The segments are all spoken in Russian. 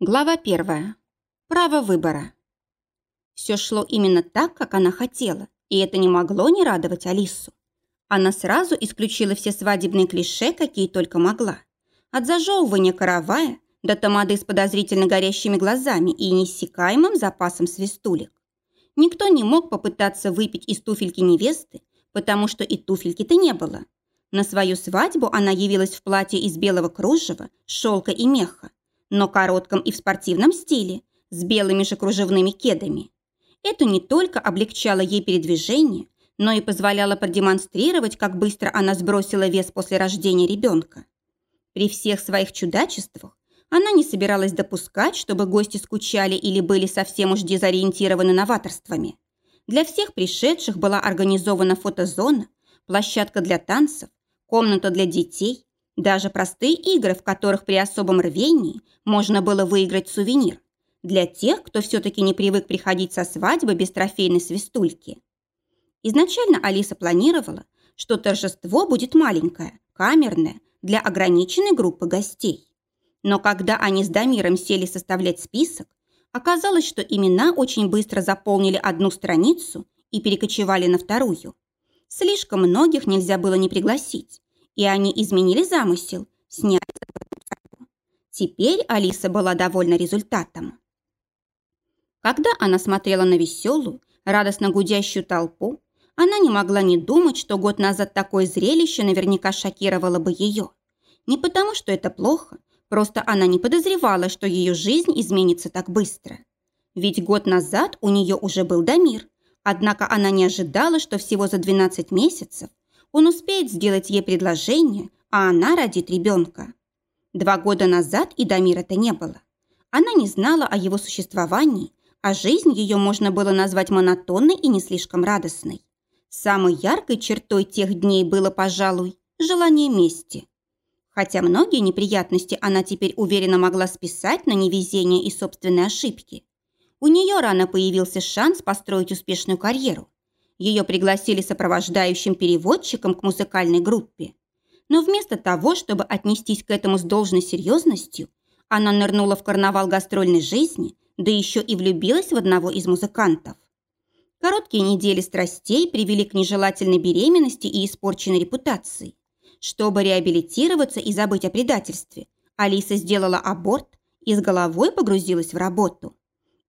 Глава первая. Право выбора. Все шло именно так, как она хотела, и это не могло не радовать Алису. Она сразу исключила все свадебные клише, какие только могла. От зажевывания каравая до тамады с подозрительно горящими глазами и неиссякаемым запасом свистулек. Никто не мог попытаться выпить из туфельки невесты, потому что и туфельки-то не было. На свою свадьбу она явилась в платье из белого кружева, шелка и меха, но коротком и в спортивном стиле, с белыми же кружевными кедами. Это не только облегчало ей передвижение, но и позволяло продемонстрировать, как быстро она сбросила вес после рождения ребенка. При всех своих чудачествах она не собиралась допускать, чтобы гости скучали или были совсем уж дезориентированы новаторствами. Для всех пришедших была организована фотозона, площадка для танцев, комната для детей, даже простые игры, в которых при особом рвении можно было выиграть сувенир. Для тех, кто все-таки не привык приходить со свадьбы без трофейной свистульки. Изначально Алиса планировала, что торжество будет маленькое, камерное, для ограниченной группы гостей. Но когда они с Дамиром сели составлять список, оказалось, что имена очень быстро заполнили одну страницу и перекочевали на вторую. Слишком многих нельзя было не пригласить, и они изменили замысел, сняли Теперь Алиса была довольна результатом. Когда она смотрела на веселую, радостно гудящую толпу, она не могла не думать, что год назад такое зрелище наверняка шокировало бы ее. Не потому, что это плохо, просто она не подозревала, что ее жизнь изменится так быстро. Ведь год назад у нее уже был Дамир, однако она не ожидала, что всего за 12 месяцев он успеет сделать ей предложение, а она родит ребенка. Два года назад и Дамира-то не было. Она не знала о его существовании, а жизнь ее можно было назвать монотонной и не слишком радостной. Самой яркой чертой тех дней было, пожалуй, желание мести. Хотя многие неприятности она теперь уверенно могла списать на невезение и собственные ошибки. У нее рано появился шанс построить успешную карьеру. Ее пригласили сопровождающим переводчиком к музыкальной группе. Но вместо того, чтобы отнестись к этому с должной серьезностью, она нырнула в карнавал гастрольной жизни, да еще и влюбилась в одного из музыкантов. Короткие недели страстей привели к нежелательной беременности и испорченной репутации. Чтобы реабилитироваться и забыть о предательстве, Алиса сделала аборт и с головой погрузилась в работу.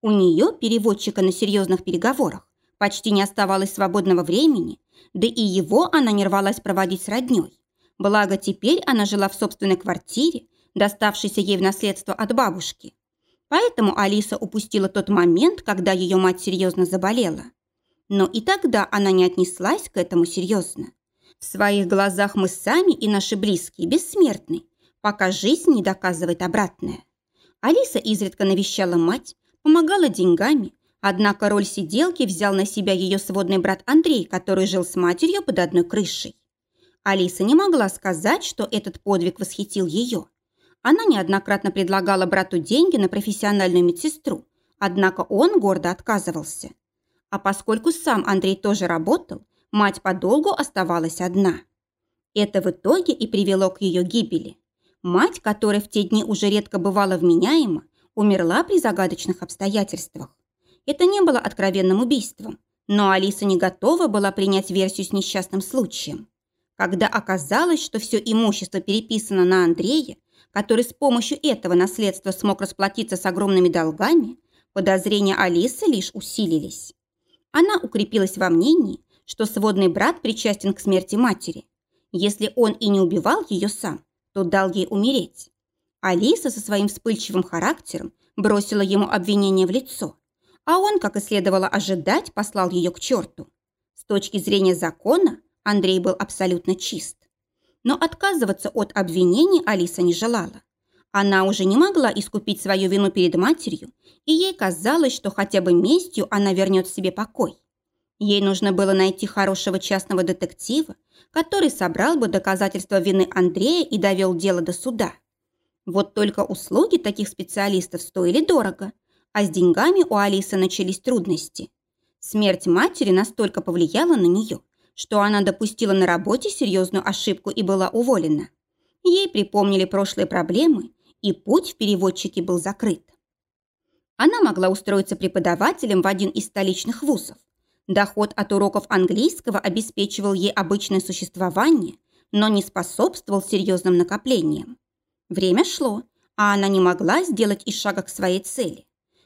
У нее, переводчика на серьезных переговорах, Почти не оставалось свободного времени, да и его она не рвалась проводить с роднёй. Благо, теперь она жила в собственной квартире, доставшейся ей в наследство от бабушки. Поэтому Алиса упустила тот момент, когда ее мать серьезно заболела. Но и тогда она не отнеслась к этому серьезно. В своих глазах мы сами и наши близкие бессмертны, пока жизнь не доказывает обратное. Алиса изредка навещала мать, помогала деньгами, Однако роль сиделки взял на себя ее сводный брат Андрей, который жил с матерью под одной крышей. Алиса не могла сказать, что этот подвиг восхитил ее. Она неоднократно предлагала брату деньги на профессиональную медсестру, однако он гордо отказывался. А поскольку сам Андрей тоже работал, мать подолгу оставалась одна. Это в итоге и привело к ее гибели. Мать, которая в те дни уже редко бывала вменяема, умерла при загадочных обстоятельствах. Это не было откровенным убийством, но Алиса не готова была принять версию с несчастным случаем. Когда оказалось, что все имущество переписано на Андрея, который с помощью этого наследства смог расплатиться с огромными долгами, подозрения Алисы лишь усилились. Она укрепилась во мнении, что сводный брат причастен к смерти матери. Если он и не убивал ее сам, то дал ей умереть. Алиса со своим вспыльчивым характером бросила ему обвинение в лицо а он, как и следовало ожидать, послал ее к черту. С точки зрения закона Андрей был абсолютно чист. Но отказываться от обвинений Алиса не желала. Она уже не могла искупить свою вину перед матерью, и ей казалось, что хотя бы местью она вернет себе покой. Ей нужно было найти хорошего частного детектива, который собрал бы доказательства вины Андрея и довел дело до суда. Вот только услуги таких специалистов стоили дорого, а с деньгами у Алисы начались трудности. Смерть матери настолько повлияла на нее, что она допустила на работе серьезную ошибку и была уволена. Ей припомнили прошлые проблемы, и путь в переводчике был закрыт. Она могла устроиться преподавателем в один из столичных вузов. Доход от уроков английского обеспечивал ей обычное существование, но не способствовал серьезным накоплениям. Время шло, а она не могла сделать и шага к своей цели.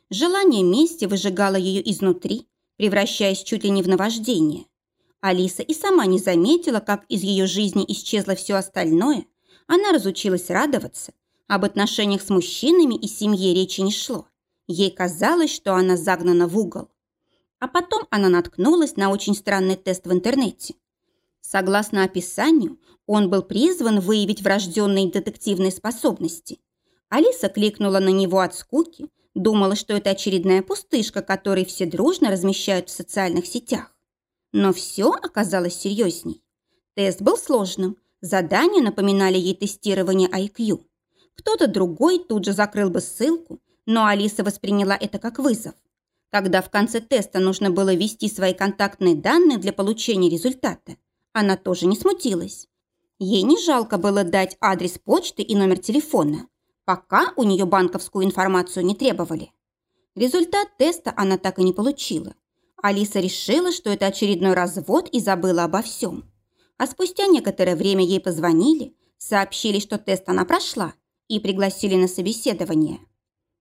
Желание мести выжигало ее изнутри, превращаясь чуть ли не в наваждение. Алиса и сама не заметила, как из ее жизни исчезло все остальное. Она разучилась радоваться. Об отношениях с мужчинами и семье речи не шло. Ей казалось, что она загнана в угол. А потом она наткнулась на очень странный тест в интернете. Согласно описанию, он был призван выявить врожденные детективные способности. Алиса кликнула на него от скуки, думала, что это очередная пустышка, которую все дружно размещают в социальных сетях. Но все оказалось серьезней. Тест был сложным, задания напоминали ей тестирование IQ. Кто-то другой тут же закрыл бы ссылку, но Алиса восприняла это как вызов. Когда в конце теста нужно было ввести свои контактные данные для получения результата, она тоже не смутилась. Ей не жалко было дать адрес почты и номер телефона, пока у нее банковскую информацию не требовали. Результат теста она так и не получила. Алиса решила, что это очередной развод и забыла обо всем. А спустя некоторое время ей позвонили, сообщили, что тест она прошла, и пригласили на собеседование.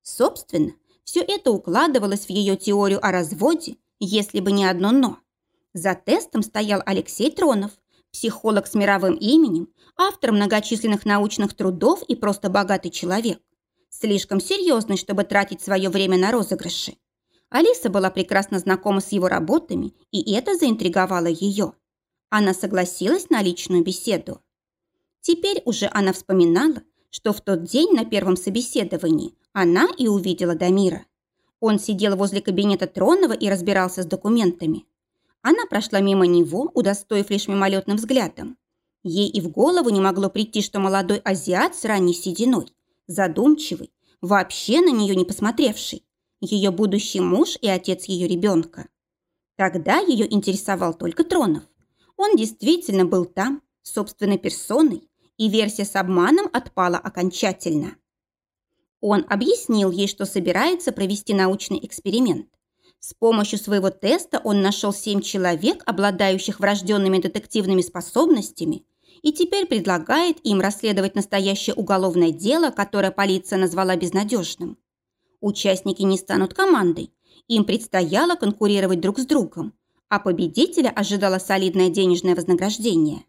Собственно, все это укладывалось в ее теорию о разводе, если бы не одно «но». За тестом стоял Алексей Тронов, психолог с мировым именем, автор многочисленных научных трудов и просто богатый человек. Слишком серьезный, чтобы тратить свое время на розыгрыши. Алиса была прекрасно знакома с его работами, и это заинтриговало ее. Она согласилась на личную беседу. Теперь уже она вспоминала, что в тот день на первом собеседовании она и увидела Дамира. Он сидел возле кабинета Тронова и разбирался с документами. Она прошла мимо него, удостоив лишь мимолетным взглядом. Ей и в голову не могло прийти, что молодой азиат с ранней сединой, задумчивый, вообще на нее не посмотревший, ее будущий муж и отец ее ребенка. Тогда ее интересовал только Тронов. Он действительно был там, собственной персоной, и версия с обманом отпала окончательно. Он объяснил ей, что собирается провести научный эксперимент. С помощью своего теста он нашел семь человек, обладающих врожденными детективными способностями, и теперь предлагает им расследовать настоящее уголовное дело, которое полиция назвала безнадежным. Участники не станут командой, им предстояло конкурировать друг с другом, а победителя ожидало солидное денежное вознаграждение.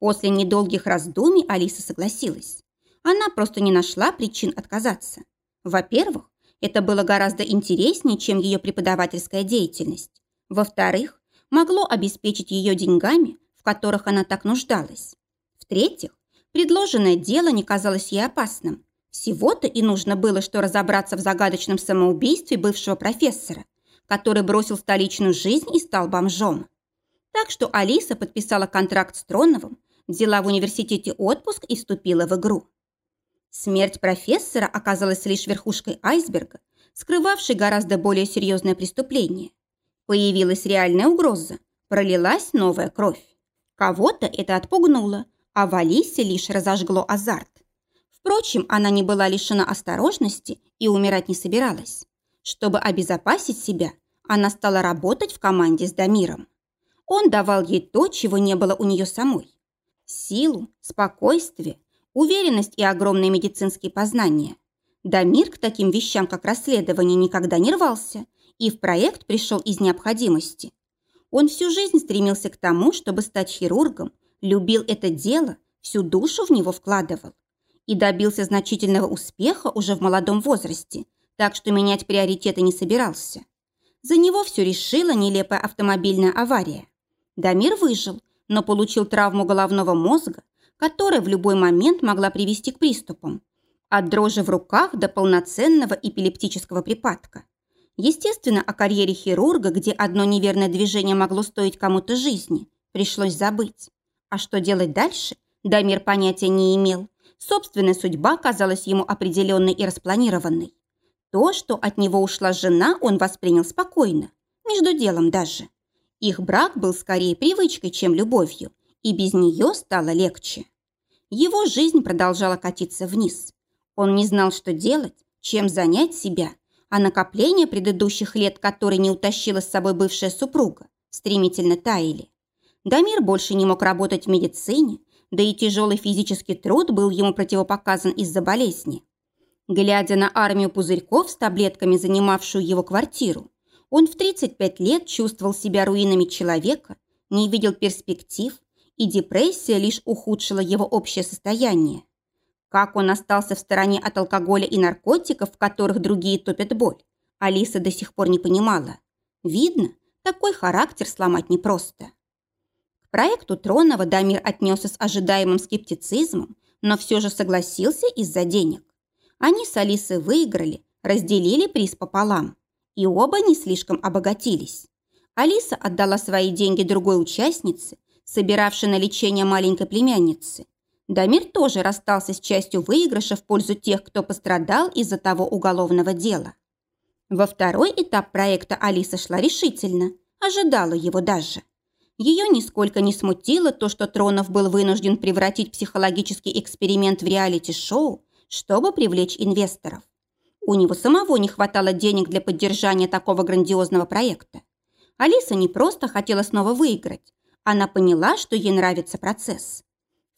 После недолгих раздумий Алиса согласилась. Она просто не нашла причин отказаться. Во-первых, это было гораздо интереснее, чем ее преподавательская деятельность. Во-вторых, могло обеспечить ее деньгами, в которых она так нуждалась. В-третьих, предложенное дело не казалось ей опасным. Всего-то и нужно было, что разобраться в загадочном самоубийстве бывшего профессора, который бросил столичную жизнь и стал бомжом. Так что Алиса подписала контракт с Троновым, взяла в университете отпуск и вступила в игру. Смерть профессора оказалась лишь верхушкой айсберга, скрывавшей гораздо более серьезное преступление. Появилась реальная угроза, пролилась новая кровь. Кого-то это отпугнуло, а в Алисе лишь разожгло азарт. Впрочем, она не была лишена осторожности и умирать не собиралась. Чтобы обезопасить себя, она стала работать в команде с Дамиром. Он давал ей то, чего не было у нее самой. Силу, спокойствие, уверенность и огромные медицинские познания. Дамир к таким вещам, как расследование, никогда не рвался и в проект пришел из необходимости. Он всю жизнь стремился к тому, чтобы стать хирургом, любил это дело, всю душу в него вкладывал. И добился значительного успеха уже в молодом возрасте, так что менять приоритеты не собирался. За него все решила нелепая автомобильная авария. Дамир выжил, но получил травму головного мозга, которая в любой момент могла привести к приступам. От дрожи в руках до полноценного эпилептического припадка. Естественно, о карьере хирурга, где одно неверное движение могло стоить кому-то жизни, пришлось забыть. А что делать дальше, Дамир понятия не имел. Собственная судьба казалась ему определенной и распланированной. То, что от него ушла жена, он воспринял спокойно, между делом даже. Их брак был скорее привычкой, чем любовью, и без нее стало легче. Его жизнь продолжала катиться вниз. Он не знал, что делать, чем занять себя, а накопления предыдущих лет, которые не утащила с собой бывшая супруга, стремительно таяли. Дамир больше не мог работать в медицине, да и тяжелый физический труд был ему противопоказан из-за болезни. Глядя на армию пузырьков с таблетками, занимавшую его квартиру, он в 35 лет чувствовал себя руинами человека, не видел перспектив, и депрессия лишь ухудшила его общее состояние. Как он остался в стороне от алкоголя и наркотиков, в которых другие топят боль, Алиса до сих пор не понимала. Видно, такой характер сломать непросто. К проекту Тронова Дамир отнесся с ожидаемым скептицизмом, но все же согласился из-за денег. Они с Алисой выиграли, разделили приз пополам. И оба не слишком обогатились. Алиса отдала свои деньги другой участнице, собиравшей на лечение маленькой племянницы. Дамир тоже расстался с частью выигрыша в пользу тех, кто пострадал из-за того уголовного дела. Во второй этап проекта Алиса шла решительно, ожидала его даже. Ее нисколько не смутило то, что Тронов был вынужден превратить психологический эксперимент в реалити-шоу, чтобы привлечь инвесторов. У него самого не хватало денег для поддержания такого грандиозного проекта. Алиса не просто хотела снова выиграть, она поняла, что ей нравится процесс.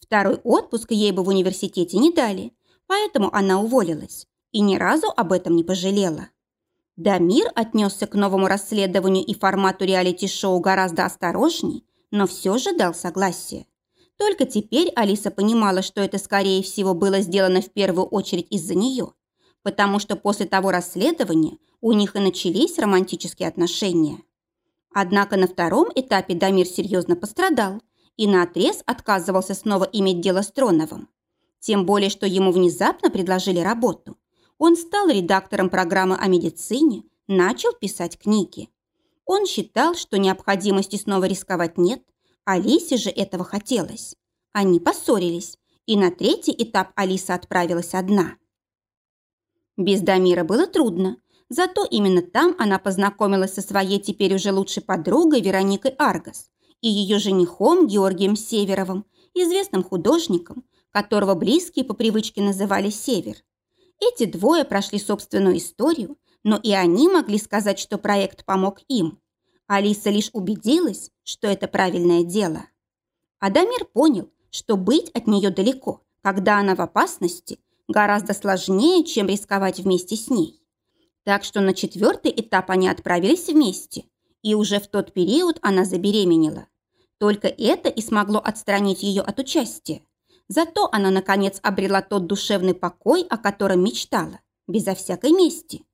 Второй отпуск ей бы в университете не дали, поэтому она уволилась и ни разу об этом не пожалела. Дамир отнесся к новому расследованию и формату реалити-шоу гораздо осторожней, но все же дал согласие. Только теперь Алиса понимала, что это, скорее всего, было сделано в первую очередь из-за нее, потому что после того расследования у них и начались романтические отношения. Однако на втором этапе Дамир серьезно пострадал – и наотрез отказывался снова иметь дело с Троновым. Тем более, что ему внезапно предложили работу. Он стал редактором программы о медицине, начал писать книги. Он считал, что необходимости снова рисковать нет, Алисе же этого хотелось. Они поссорились, и на третий этап Алиса отправилась одна. Без Дамира было трудно, зато именно там она познакомилась со своей теперь уже лучшей подругой Вероникой Аргас, и ее женихом Георгием Северовым, известным художником, которого близкие по привычке называли Север. Эти двое прошли собственную историю, но и они могли сказать, что проект помог им. Алиса лишь убедилась, что это правильное дело. Адамир понял, что быть от нее далеко, когда она в опасности, гораздо сложнее, чем рисковать вместе с ней. Так что на четвертый этап они отправились вместе, и уже в тот период она забеременела. Только это и смогло отстранить ее от участия. Зато она, наконец, обрела тот душевный покой, о котором мечтала, безо всякой мести.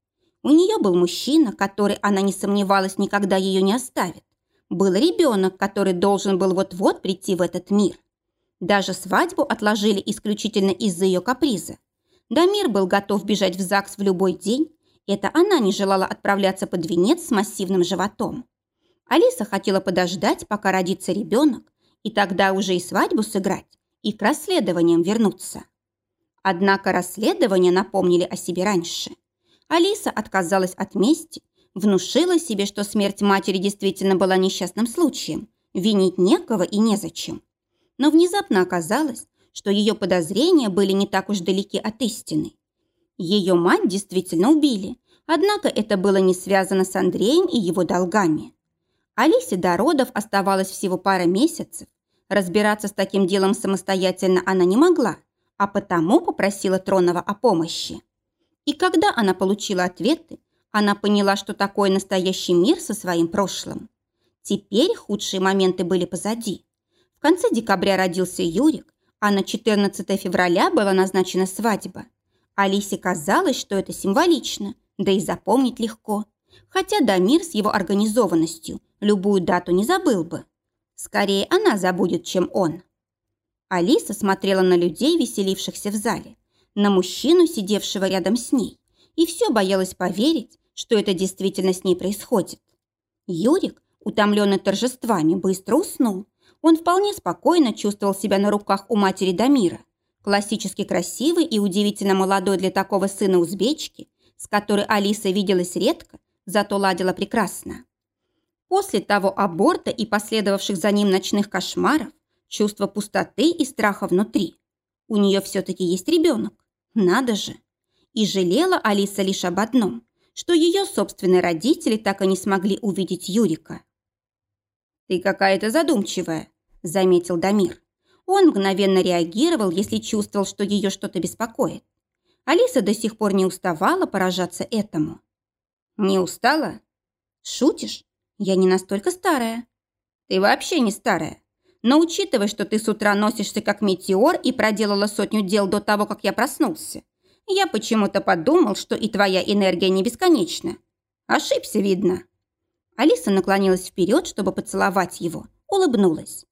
У нее был мужчина, который, она не сомневалась, никогда ее не оставит. Был ребенок, который должен был вот-вот прийти в этот мир. Даже свадьбу отложили исключительно из-за ее каприза. Дамир был готов бежать в ЗАГС в любой день. Это она не желала отправляться под венец с массивным животом. Алиса хотела подождать, пока родится ребенок, и тогда уже и свадьбу сыграть, и к расследованиям вернуться. Однако расследования напомнили о себе раньше. Алиса отказалась от мести, внушила себе, что смерть матери действительно была несчастным случаем, винить некого и незачем. Но внезапно оказалось, что ее подозрения были не так уж далеки от истины. Ее мать действительно убили, однако это было не связано с Андреем и его долгами. Алисе до родов оставалось всего пара месяцев. Разбираться с таким делом самостоятельно она не могла, а потому попросила Тронова о помощи. И когда она получила ответы, она поняла, что такое настоящий мир со своим прошлым. Теперь худшие моменты были позади. В конце декабря родился Юрик, а на 14 февраля была назначена свадьба. Алисе казалось, что это символично, да и запомнить легко. Хотя Дамир с его организованностью любую дату не забыл бы. Скорее она забудет, чем он. Алиса смотрела на людей, веселившихся в зале, на мужчину, сидевшего рядом с ней, и все боялась поверить, что это действительно с ней происходит. Юрик, утомленный торжествами, быстро уснул. Он вполне спокойно чувствовал себя на руках у матери Дамира, классически красивый и удивительно молодой для такого сына узбечки, с которой Алиса виделась редко, зато ладила прекрасно. После того аборта и последовавших за ним ночных кошмаров, чувство пустоты и страха внутри. У нее все-таки есть ребенок. Надо же. И жалела Алиса лишь об одном, что ее собственные родители так и не смогли увидеть Юрика. «Ты какая-то задумчивая», – заметил Дамир. Он мгновенно реагировал, если чувствовал, что ее что-то беспокоит. Алиса до сих пор не уставала поражаться этому. «Не устала?» «Шутишь? Я не настолько старая». «Ты вообще не старая. Но учитывая, что ты с утра носишься как метеор и проделала сотню дел до того, как я проснулся, я почему-то подумал, что и твоя энергия не бесконечна. Ошибся, видно». Алиса наклонилась вперед, чтобы поцеловать его, улыбнулась.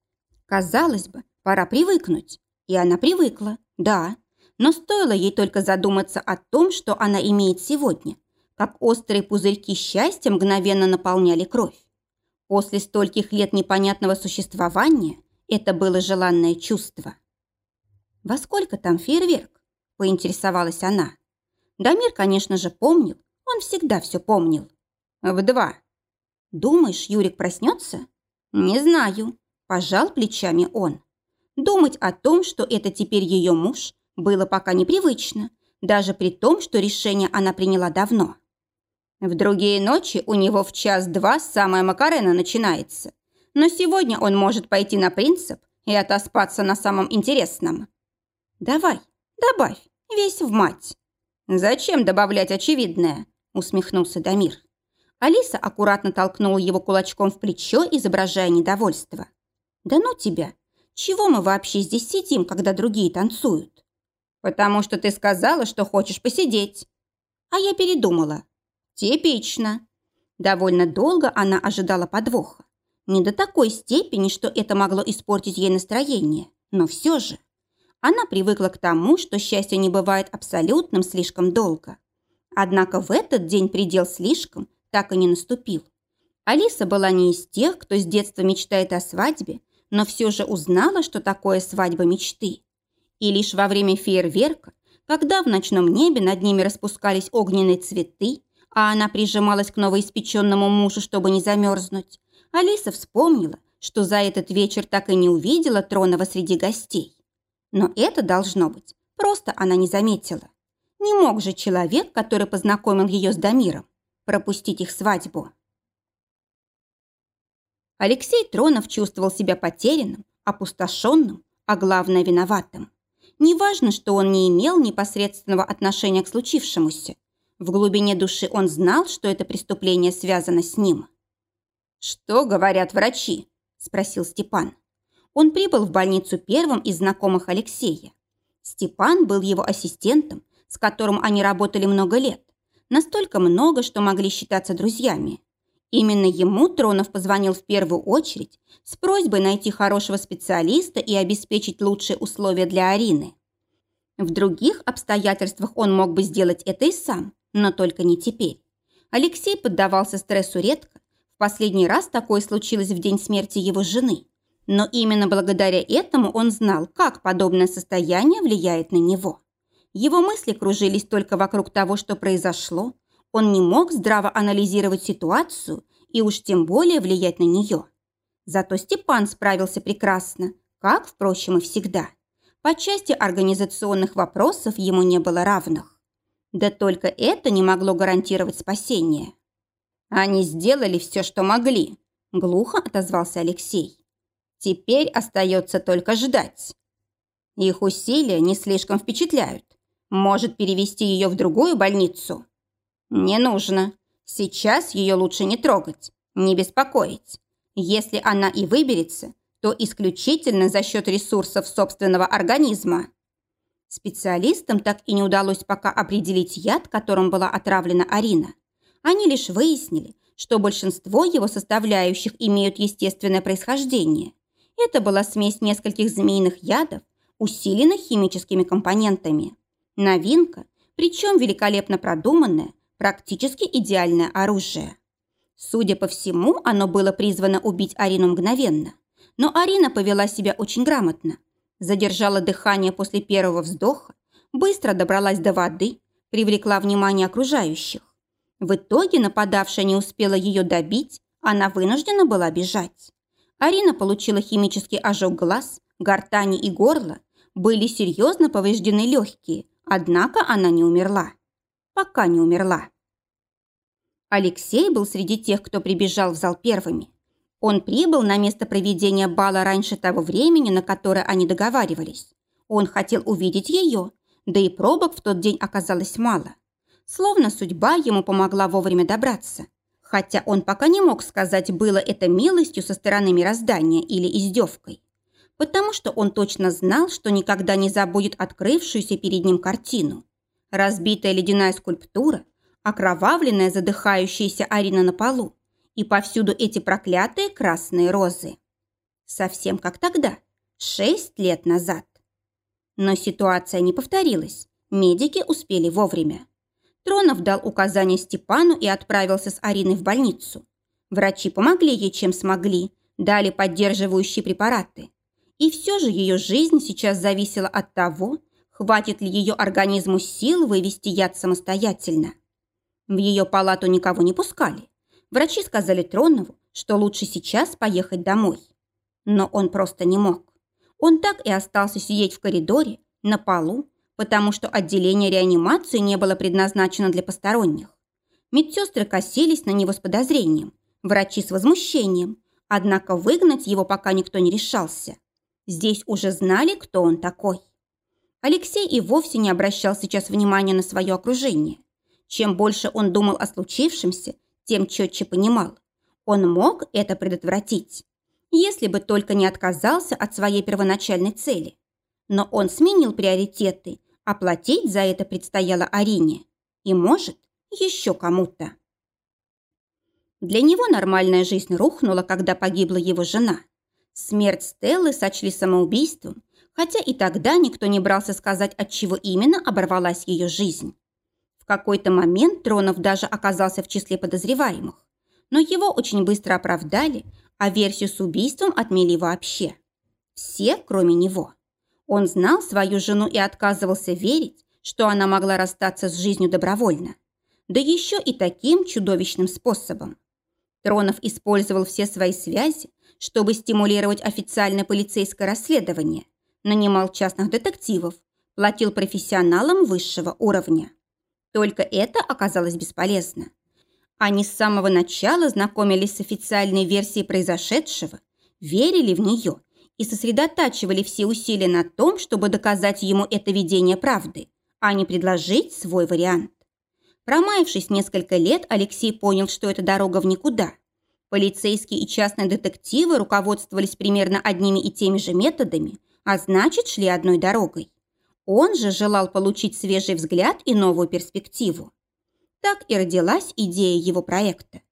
Казалось бы, пора привыкнуть. И она привыкла, да. Но стоило ей только задуматься о том, что она имеет сегодня, как острые пузырьки счастья мгновенно наполняли кровь. После стольких лет непонятного существования это было желанное чувство. «Во сколько там фейерверк?» – поинтересовалась она. Дамир, конечно же, помнил. Он всегда все помнил. «В два». «Думаешь, Юрик проснется?» «Не знаю», – пожал плечами он. Думать о том, что это теперь ее муж, было пока непривычно, даже при том, что решение она приняла давно. В другие ночи у него в час-два самая Макарена начинается. Но сегодня он может пойти на принцип и отоспаться на самом интересном. Давай, добавь, весь в мать. Зачем добавлять очевидное? Усмехнулся Дамир. Алиса аккуратно толкнула его кулачком в плечо, изображая недовольство. «Да ну тебя! Чего мы вообще здесь сидим, когда другие танцуют?» «Потому что ты сказала, что хочешь посидеть». А я передумала. Типично. Довольно долго она ожидала подвоха. Не до такой степени, что это могло испортить ей настроение, но все же. Она привыкла к тому, что счастье не бывает абсолютным слишком долго. Однако в этот день предел слишком так и не наступил. Алиса была не из тех, кто с детства мечтает о свадьбе, но все же узнала, что такое свадьба мечты. И лишь во время фейерверка, когда в ночном небе над ними распускались огненные цветы, а она прижималась к новоиспеченному мужу, чтобы не замерзнуть, Алиса вспомнила, что за этот вечер так и не увидела Тронова среди гостей. Но это должно быть, просто она не заметила. Не мог же человек, который познакомил ее с Дамиром, пропустить их свадьбу. Алексей Тронов чувствовал себя потерянным, опустошенным, а главное виноватым. Неважно, что он не имел непосредственного отношения к случившемуся, в глубине души он знал, что это преступление связано с ним. «Что говорят врачи?» – спросил Степан. Он прибыл в больницу первым из знакомых Алексея. Степан был его ассистентом, с которым они работали много лет. Настолько много, что могли считаться друзьями. Именно ему Тронов позвонил в первую очередь с просьбой найти хорошего специалиста и обеспечить лучшие условия для Арины. В других обстоятельствах он мог бы сделать это и сам, но только не теперь. Алексей поддавался стрессу редко. В последний раз такое случилось в день смерти его жены. Но именно благодаря этому он знал, как подобное состояние влияет на него. Его мысли кружились только вокруг того, что произошло. Он не мог здраво анализировать ситуацию и уж тем более влиять на нее. Зато Степан справился прекрасно, как, впрочем, и всегда. По части организационных вопросов ему не было равных. Да только это не могло гарантировать спасение. Они сделали все, что могли, глухо отозвался Алексей. Теперь остается только ждать. Их усилия не слишком впечатляют. Может перевести ее в другую больницу? Не нужно. Сейчас ее лучше не трогать, не беспокоить. Если она и выберется, то исключительно за счет ресурсов собственного организма. Специалистам так и не удалось пока определить яд, которым была отравлена Арина. Они лишь выяснили, что большинство его составляющих имеют естественное происхождение. Это была смесь нескольких змеиных ядов, усиленных химическими компонентами. Новинка, причем великолепно продуманная, практически идеальное оружие. Судя по всему, оно было призвано убить Арину мгновенно. Но Арина повела себя очень грамотно задержала дыхание после первого вздоха, быстро добралась до воды, привлекла внимание окружающих. В итоге нападавшая не успела ее добить, она вынуждена была бежать. Арина получила химический ожог глаз, гортани и горла, были серьезно повреждены легкие, однако она не умерла. Пока не умерла. Алексей был среди тех, кто прибежал в зал первыми. Он прибыл на место проведения бала раньше того времени, на которое они договаривались. Он хотел увидеть ее, да и пробок в тот день оказалось мало. Словно судьба ему помогла вовремя добраться. Хотя он пока не мог сказать, было это милостью со стороны мироздания или издевкой. Потому что он точно знал, что никогда не забудет открывшуюся перед ним картину. Разбитая ледяная скульптура, окровавленная задыхающаяся Арина на полу, и повсюду эти проклятые красные розы. Совсем как тогда, шесть лет назад. Но ситуация не повторилась. Медики успели вовремя. Тронов дал указание Степану и отправился с Ариной в больницу. Врачи помогли ей, чем смогли, дали поддерживающие препараты. И все же ее жизнь сейчас зависела от того, хватит ли ее организму сил вывести яд самостоятельно. В ее палату никого не пускали. Врачи сказали Тронову, что лучше сейчас поехать домой. Но он просто не мог. Он так и остался сидеть в коридоре, на полу, потому что отделение реанимации не было предназначено для посторонних. Медсестры косились на него с подозрением, врачи с возмущением, однако выгнать его пока никто не решался. Здесь уже знали, кто он такой. Алексей и вовсе не обращал сейчас внимания на свое окружение. Чем больше он думал о случившемся, тем четче понимал. Он мог это предотвратить если бы только не отказался от своей первоначальной цели. Но он сменил приоритеты, оплатить за это предстояло Арине. И, может, еще кому-то. Для него нормальная жизнь рухнула, когда погибла его жена. Смерть Стеллы сочли самоубийством, хотя и тогда никто не брался сказать, от чего именно оборвалась ее жизнь. В какой-то момент Тронов даже оказался в числе подозреваемых, но его очень быстро оправдали, а версию с убийством отмели вообще. Все, кроме него. Он знал свою жену и отказывался верить, что она могла расстаться с жизнью добровольно. Да еще и таким чудовищным способом. Тронов использовал все свои связи, чтобы стимулировать официальное полицейское расследование, нанимал частных детективов, платил профессионалам высшего уровня. Только это оказалось бесполезно. Они с самого начала знакомились с официальной версией произошедшего, верили в нее и сосредотачивали все усилия на том, чтобы доказать ему это видение правды, а не предложить свой вариант. Промаявшись несколько лет, Алексей понял, что это дорога в никуда. Полицейские и частные детективы руководствовались примерно одними и теми же методами, а значит, шли одной дорогой. Он же желал получить свежий взгляд и новую перспективу. Так и родилась идея его проекта.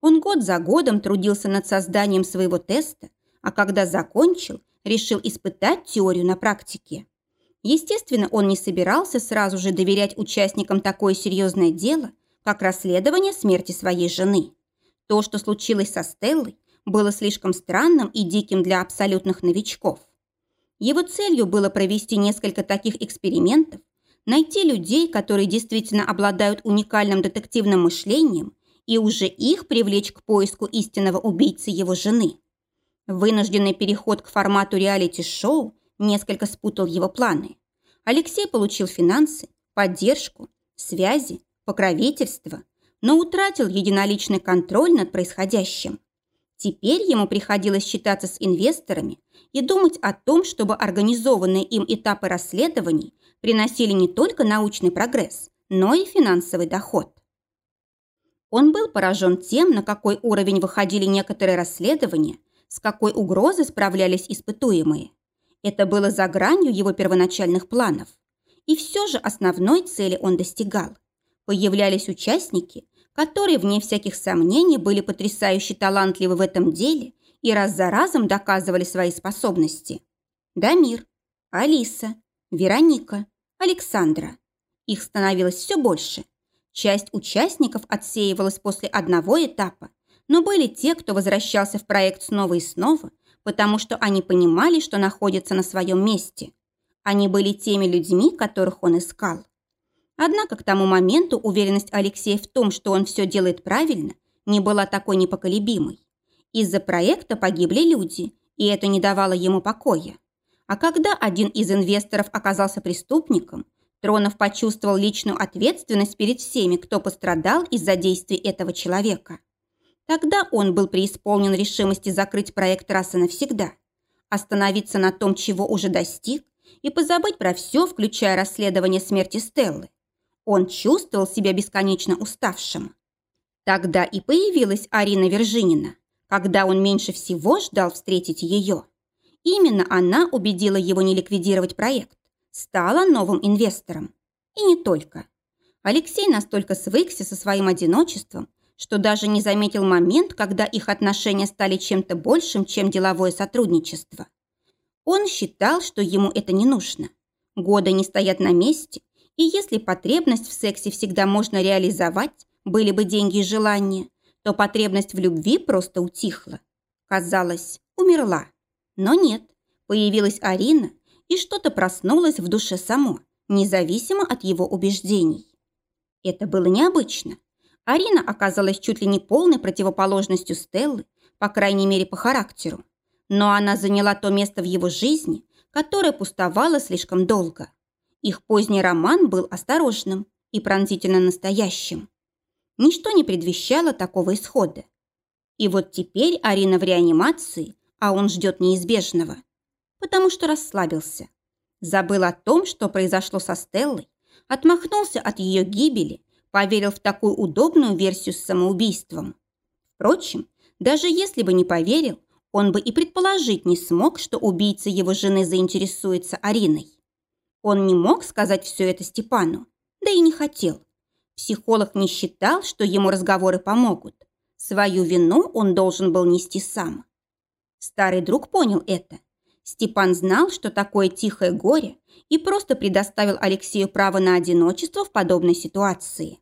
Он год за годом трудился над созданием своего теста, а когда закончил, решил испытать теорию на практике. Естественно, он не собирался сразу же доверять участникам такое серьезное дело, как расследование смерти своей жены. То, что случилось со Стеллой, было слишком странным и диким для абсолютных новичков. Его целью было провести несколько таких экспериментов, найти людей, которые действительно обладают уникальным детективным мышлением, и уже их привлечь к поиску истинного убийцы его жены. Вынужденный переход к формату реалити-шоу несколько спутал его планы. Алексей получил финансы, поддержку, связи, покровительство, но утратил единоличный контроль над происходящим. Теперь ему приходилось считаться с инвесторами и думать о том, чтобы организованные им этапы расследований приносили не только научный прогресс, но и финансовый доход. Он был поражен тем, на какой уровень выходили некоторые расследования, с какой угрозой справлялись испытуемые. Это было за гранью его первоначальных планов. И все же основной цели он достигал. Появлялись участники, которые, вне всяких сомнений, были потрясающе талантливы в этом деле и раз за разом доказывали свои способности. Дамир, Алиса, Вероника, Александра. Их становилось все больше. Часть участников отсеивалась после одного этапа, но были те, кто возвращался в проект снова и снова, потому что они понимали, что находятся на своем месте. Они были теми людьми, которых он искал. Однако к тому моменту уверенность Алексея в том, что он все делает правильно, не была такой непоколебимой. Из-за проекта погибли люди, и это не давало ему покоя. А когда один из инвесторов оказался преступником, Тронов почувствовал личную ответственность перед всеми, кто пострадал из-за действий этого человека. Тогда он был преисполнен решимости закрыть проект раз навсегда, остановиться на том, чего уже достиг, и позабыть про все, включая расследование смерти Стеллы. Он чувствовал себя бесконечно уставшим. Тогда и появилась Арина Вержинина, когда он меньше всего ждал встретить ее. Именно она убедила его не ликвидировать проект, стала новым инвестором. И не только. Алексей настолько свыкся со своим одиночеством, что даже не заметил момент, когда их отношения стали чем-то большим, чем деловое сотрудничество. Он считал, что ему это не нужно. Годы не стоят на месте, и если потребность в сексе всегда можно реализовать, были бы деньги и желания, то потребность в любви просто утихла. Казалось, умерла. Но нет, появилась Арина, и что-то проснулось в душе само, независимо от его убеждений. Это было необычно. Арина оказалась чуть ли не полной противоположностью Стеллы, по крайней мере по характеру. Но она заняла то место в его жизни, которое пустовало слишком долго. Их поздний роман был осторожным и пронзительно настоящим. Ничто не предвещало такого исхода. И вот теперь Арина в реанимации, а он ждет неизбежного. Потому что расслабился. Забыл о том, что произошло со Стеллой, отмахнулся от ее гибели поверил в такую удобную версию с самоубийством. Впрочем, даже если бы не поверил, он бы и предположить не смог, что убийца его жены заинтересуется Ариной. Он не мог сказать все это Степану, да и не хотел. Психолог не считал, что ему разговоры помогут. Свою вину он должен был нести сам. Старый друг понял это. Степан знал, что такое тихое горе, и просто предоставил Алексею право на одиночество в подобной ситуации.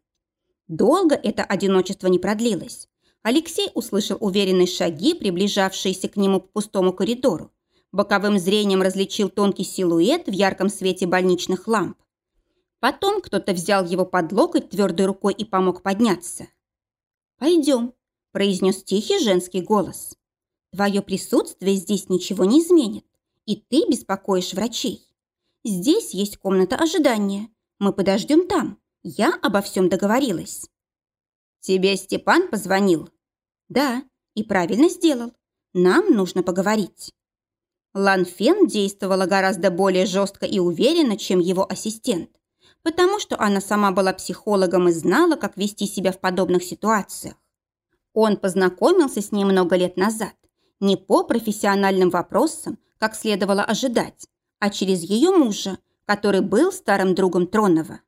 Долго это одиночество не продлилось. Алексей услышал уверенные шаги, приближавшиеся к нему по пустому коридору. Боковым зрением различил тонкий силуэт в ярком свете больничных ламп. Потом кто-то взял его под локоть твердой рукой и помог подняться. «Пойдем», – произнес тихий женский голос. «Твое присутствие здесь ничего не изменит, и ты беспокоишь врачей. Здесь есть комната ожидания. Мы подождем там». Я обо всем договорилась. Тебе Степан позвонил? Да, и правильно сделал. Нам нужно поговорить. Лан Фен действовала гораздо более жестко и уверенно, чем его ассистент, потому что она сама была психологом и знала, как вести себя в подобных ситуациях. Он познакомился с ней много лет назад, не по профессиональным вопросам, как следовало ожидать, а через ее мужа, который был старым другом Тронова.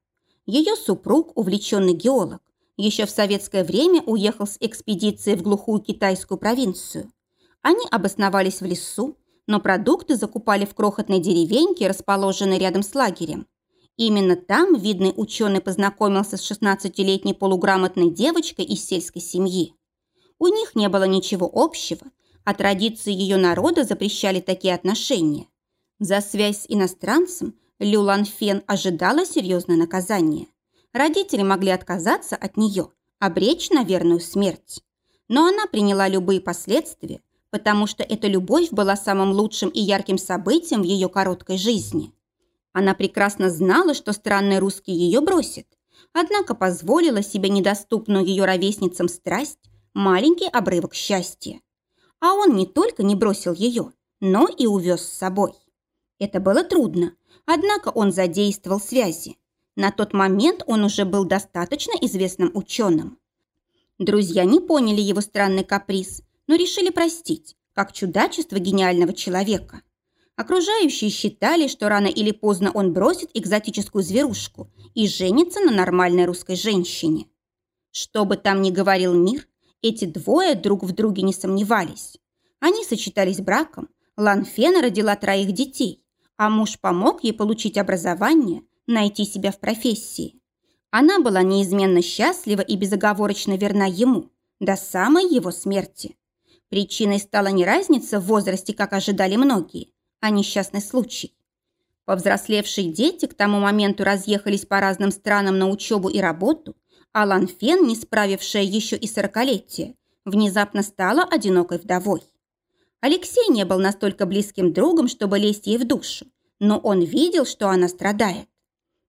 Ее супруг, увлеченный геолог, еще в советское время уехал с экспедицией в глухую китайскую провинцию. Они обосновались в лесу, но продукты закупали в крохотной деревеньке, расположенной рядом с лагерем. Именно там видный ученый познакомился с 16-летней полуграмотной девочкой из сельской семьи. У них не было ничего общего, а традиции ее народа запрещали такие отношения. За связь с иностранцем Лю Ланфен ожидала серьезное наказание. Родители могли отказаться от нее, обречь на верную смерть. Но она приняла любые последствия, потому что эта любовь была самым лучшим и ярким событием в ее короткой жизни. Она прекрасно знала, что странный русский ее бросит, однако позволила себе недоступную ее ровесницам страсть, маленький обрывок счастья. А он не только не бросил ее, но и увез с собой. Это было трудно, Однако он задействовал связи. На тот момент он уже был достаточно известным ученым. Друзья не поняли его странный каприз, но решили простить, как чудачество гениального человека. Окружающие считали, что рано или поздно он бросит экзотическую зверушку и женится на нормальной русской женщине. Что бы там ни говорил мир, эти двое друг в друге не сомневались. Они сочетались браком, Ланфена родила троих детей, а муж помог ей получить образование, найти себя в профессии. Она была неизменно счастлива и безоговорочно верна ему до самой его смерти. Причиной стала не разница в возрасте, как ожидали многие, а несчастный случай. Повзрослевшие дети к тому моменту разъехались по разным странам на учебу и работу, а Лан Фен, не справившая еще и сорокалетие, внезапно стала одинокой вдовой. Алексей не был настолько близким другом, чтобы лезть ей в душу, но он видел, что она страдает.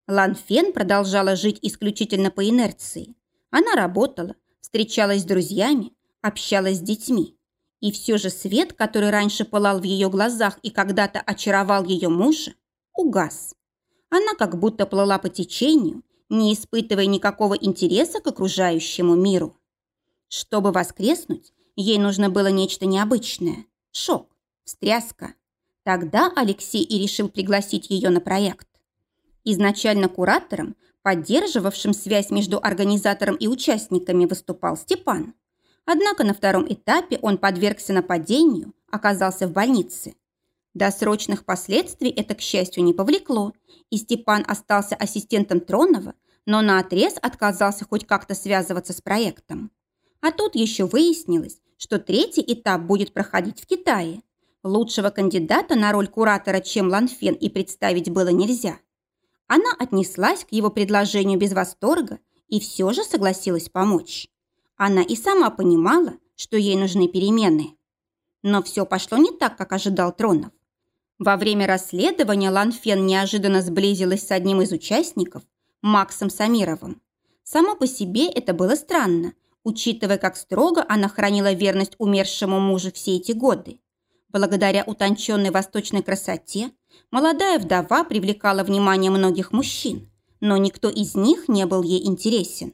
Лан Фен продолжала жить исключительно по инерции. Она работала, встречалась с друзьями, общалась с детьми. И все же свет, который раньше пылал в ее глазах и когда-то очаровал ее мужа, угас. Она как будто плыла по течению, не испытывая никакого интереса к окружающему миру. Чтобы воскреснуть, ей нужно было нечто необычное. Шок, встряска. Тогда Алексей и решил пригласить ее на проект. Изначально куратором, поддерживавшим связь между организатором и участниками, выступал Степан. Однако на втором этапе он подвергся нападению, оказался в больнице. До срочных последствий это, к счастью, не повлекло, и Степан остался ассистентом Тронова, но наотрез отказался хоть как-то связываться с проектом. А тут еще выяснилось, что третий этап будет проходить в Китае. Лучшего кандидата на роль куратора, чем Ланфен, и представить было нельзя. Она отнеслась к его предложению без восторга и все же согласилась помочь. Она и сама понимала, что ей нужны перемены. Но все пошло не так, как ожидал Тронов. Во время расследования Ланфен неожиданно сблизилась с одним из участников, Максом Самировым. Само по себе это было странно, учитывая, как строго она хранила верность умершему мужу все эти годы. Благодаря утонченной восточной красоте молодая вдова привлекала внимание многих мужчин, но никто из них не был ей интересен.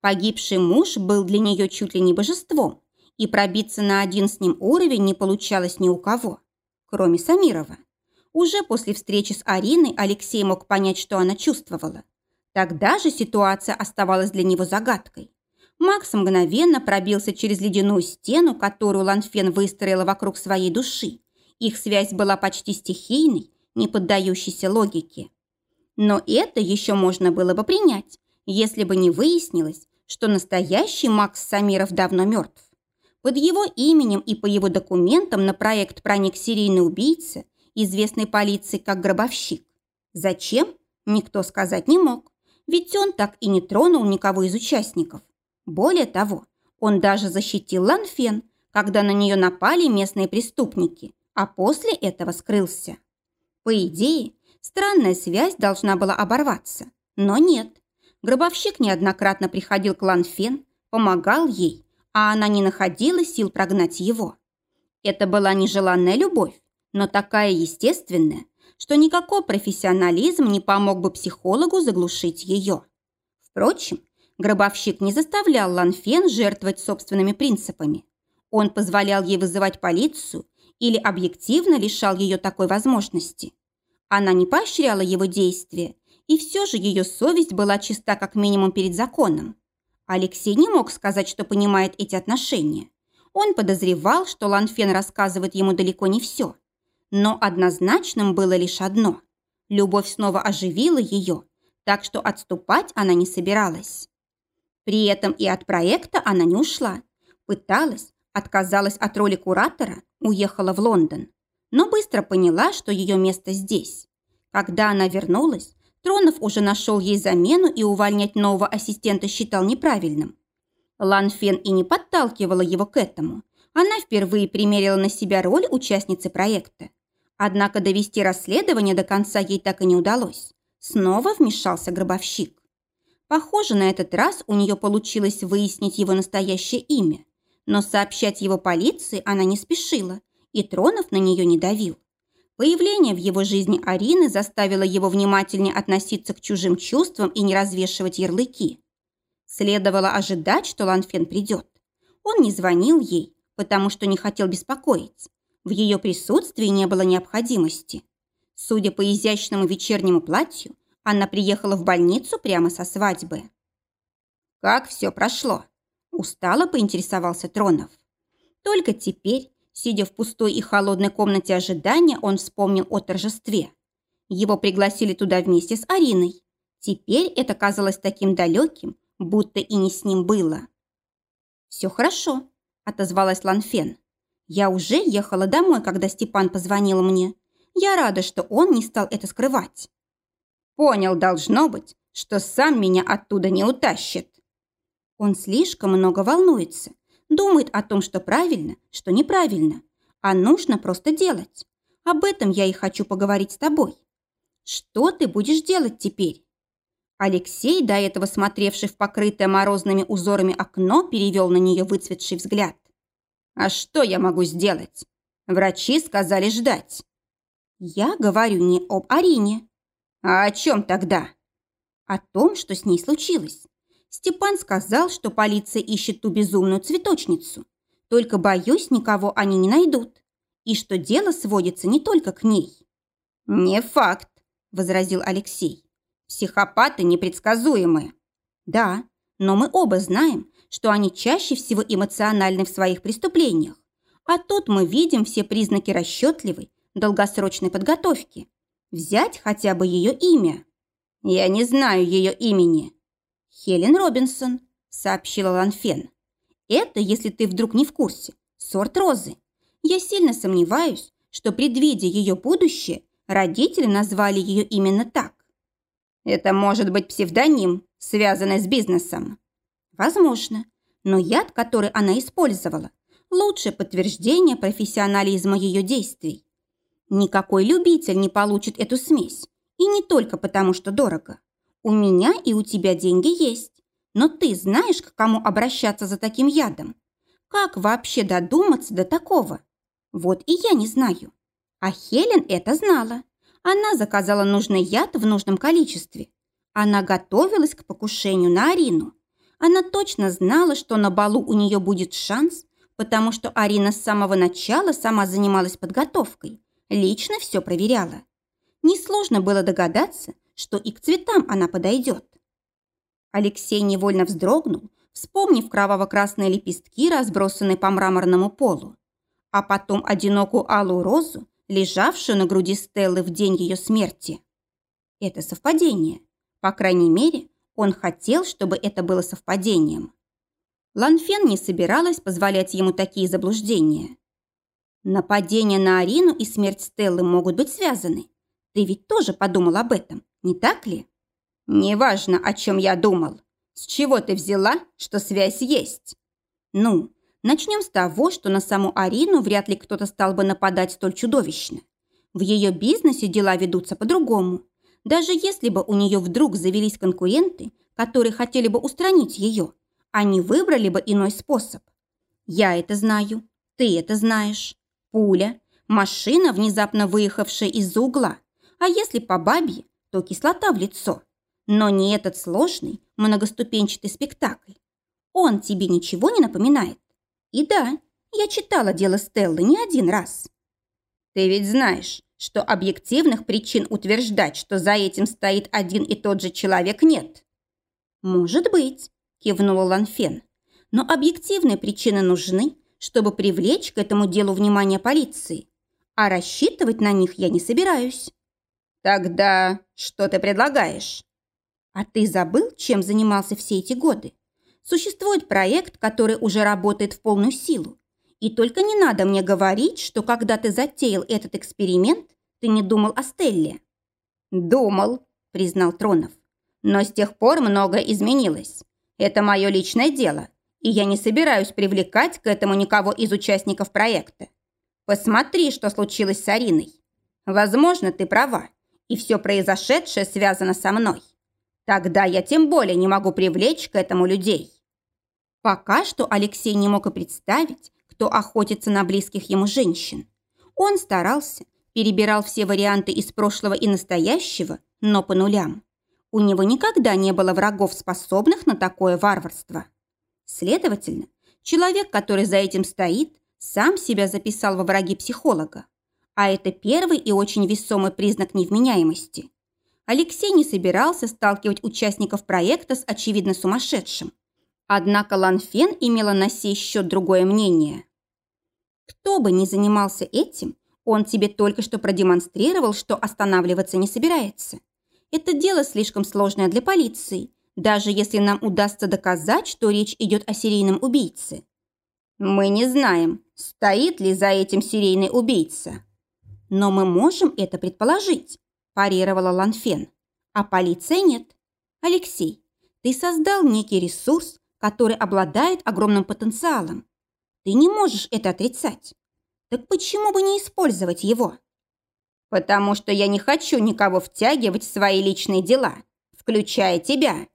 Погибший муж был для нее чуть ли не божеством, и пробиться на один с ним уровень не получалось ни у кого, кроме Самирова. Уже после встречи с Ариной Алексей мог понять, что она чувствовала. Тогда же ситуация оставалась для него загадкой. Макс мгновенно пробился через ледяную стену, которую Ланфен выстроила вокруг своей души. Их связь была почти стихийной, не поддающейся логике. Но это еще можно было бы принять, если бы не выяснилось, что настоящий Макс Самиров давно мертв. Под его именем и по его документам на проект проник серийный убийца, известный полиции как гробовщик. Зачем? Никто сказать не мог, ведь он так и не тронул никого из участников. Более того, он даже защитил Ланфен, когда на нее напали местные преступники, а после этого скрылся. По идее, странная связь должна была оборваться, но нет. Гробовщик неоднократно приходил к Ланфен, помогал ей, а она не находила сил прогнать его. Это была нежеланная любовь, но такая естественная, что никакой профессионализм не помог бы психологу заглушить ее. Впрочем, гробовщик не заставлял Ланфен жертвовать собственными принципами. Он позволял ей вызывать полицию или объективно лишал ее такой возможности. Она не поощряла его действия и все же ее совесть была чиста как минимум перед законом. Алексей не мог сказать, что понимает эти отношения. Он подозревал, что Ланфен рассказывает ему далеко не все. Но однозначным было лишь одно. Любовь снова оживила ее, так что отступать она не собиралась. При этом и от проекта она не ушла. Пыталась, отказалась от роли куратора, уехала в Лондон. Но быстро поняла, что ее место здесь. Когда она вернулась, Тронов уже нашел ей замену и увольнять нового ассистента считал неправильным. Лан Фен и не подталкивала его к этому. Она впервые примерила на себя роль участницы проекта. Однако довести расследование до конца ей так и не удалось. Снова вмешался гробовщик. Похоже, на этот раз у нее получилось выяснить его настоящее имя. Но сообщать его полиции она не спешила, и Тронов на нее не давил. Появление в его жизни Арины заставило его внимательнее относиться к чужим чувствам и не развешивать ярлыки. Следовало ожидать, что Ланфен придет. Он не звонил ей, потому что не хотел беспокоить. В ее присутствии не было необходимости. Судя по изящному вечернему платью, она приехала в больницу прямо со свадьбы. «Как все прошло?» Устало поинтересовался Тронов. Только теперь, Сидя в пустой и холодной комнате ожидания, он вспомнил о торжестве. Его пригласили туда вместе с Ариной. Теперь это казалось таким далеким, будто и не с ним было. «Все хорошо», – отозвалась Ланфен. «Я уже ехала домой, когда Степан позвонил мне. Я рада, что он не стал это скрывать». «Понял, должно быть, что сам меня оттуда не утащит». Он слишком много волнуется, Думает о том, что правильно, что неправильно. А нужно просто делать. Об этом я и хочу поговорить с тобой. Что ты будешь делать теперь? Алексей, до этого смотревший в покрытое морозными узорами окно, перевел на нее выцветший взгляд. «А что я могу сделать? Врачи сказали ждать». «Я говорю не об Арине». «А о чем тогда?» «О том, что с ней случилось. Степан сказал, что полиция ищет ту безумную цветочницу. Только, боюсь, никого они не найдут. И что дело сводится не только к ней». «Не факт», – возразил Алексей. «Психопаты непредсказуемые». «Да, но мы оба знаем, что они чаще всего эмоциональны в своих преступлениях. А тут мы видим все признаки расчетливой, долгосрочной подготовки. Взять хотя бы ее имя. Я не знаю ее имени. Хелен Робинсон, сообщила Ланфен. Это, если ты вдруг не в курсе, сорт розы. Я сильно сомневаюсь, что, предвидя ее будущее, родители назвали ее именно так. Это может быть псевдоним, связанный с бизнесом. Возможно. Но яд, который она использовала, лучшее подтверждение профессионализма ее действий. Никакой любитель не получит эту смесь. И не только потому, что дорого. У меня и у тебя деньги есть. Но ты знаешь, к кому обращаться за таким ядом? Как вообще додуматься до такого? Вот и я не знаю. А Хелен это знала. Она заказала нужный яд в нужном количестве. Она готовилась к покушению на Арину. Она точно знала, что на балу у нее будет шанс, потому что Арина с самого начала сама занималась подготовкой, лично все проверяла. Несложно было догадаться, что и к цветам она подойдет. Алексей невольно вздрогнул, вспомнив кроваво-красные лепестки, разбросанные по мраморному полу, а потом одинокую алую розу, лежавшую на груди Стеллы в день ее смерти. Это совпадение. По крайней мере, он хотел, чтобы это было совпадением. Ланфен не собиралась позволять ему такие заблуждения. Нападение на Арину и смерть Стеллы могут быть связаны. Ты ведь тоже подумал об этом, не так ли? Неважно, о чем я думал. С чего ты взяла, что связь есть? Ну, начнем с того, что на саму Арину вряд ли кто-то стал бы нападать столь чудовищно. В ее бизнесе дела ведутся по-другому. Даже если бы у нее вдруг завелись конкуренты, которые хотели бы устранить ее, они выбрали бы иной способ. Я это знаю, ты это знаешь. Пуля, машина, внезапно выехавшая из-за угла. А если по бабье, то кислота в лицо. Но не этот сложный, многоступенчатый спектакль. Он тебе ничего не напоминает? И да, я читала дело Стеллы не один раз. Ты ведь знаешь, что объективных причин утверждать, что за этим стоит один и тот же человек, нет. Может быть, кивнула Ланфен. Но объективные причины нужны, чтобы привлечь к этому делу внимание полиции. А рассчитывать на них я не собираюсь. Тогда что ты предлагаешь? А ты забыл, чем занимался все эти годы? Существует проект, который уже работает в полную силу. И только не надо мне говорить, что когда ты затеял этот эксперимент, ты не думал о Стелле». «Думал», – признал Тронов. «Но с тех пор многое изменилось. Это мое личное дело, и я не собираюсь привлекать к этому никого из участников проекта. Посмотри, что случилось с Ариной. Возможно, ты права, и все произошедшее связано со мной. Тогда я тем более не могу привлечь к этому людей». Пока что Алексей не мог и представить, кто охотится на близких ему женщин. Он старался, перебирал все варианты из прошлого и настоящего, но по нулям. У него никогда не было врагов, способных на такое варварство. Следовательно, человек, который за этим стоит, сам себя записал во враги психолога. А это первый и очень весомый признак невменяемости. Алексей не собирался сталкивать участников проекта с очевидно сумасшедшим. Однако Ланфен имела на сей счет другое мнение. Кто бы ни занимался этим, он тебе только что продемонстрировал, что останавливаться не собирается. Это дело слишком сложное для полиции, даже если нам удастся доказать, что речь идет о серийном убийце. Мы не знаем, стоит ли за этим серийный убийца. Но мы можем это предположить, парировала Ланфен. А полиция нет. Алексей, ты создал некий ресурс, который обладает огромным потенциалом. Ты не можешь это отрицать. Так почему бы не использовать его? Потому что я не хочу никого втягивать в свои личные дела, включая тебя.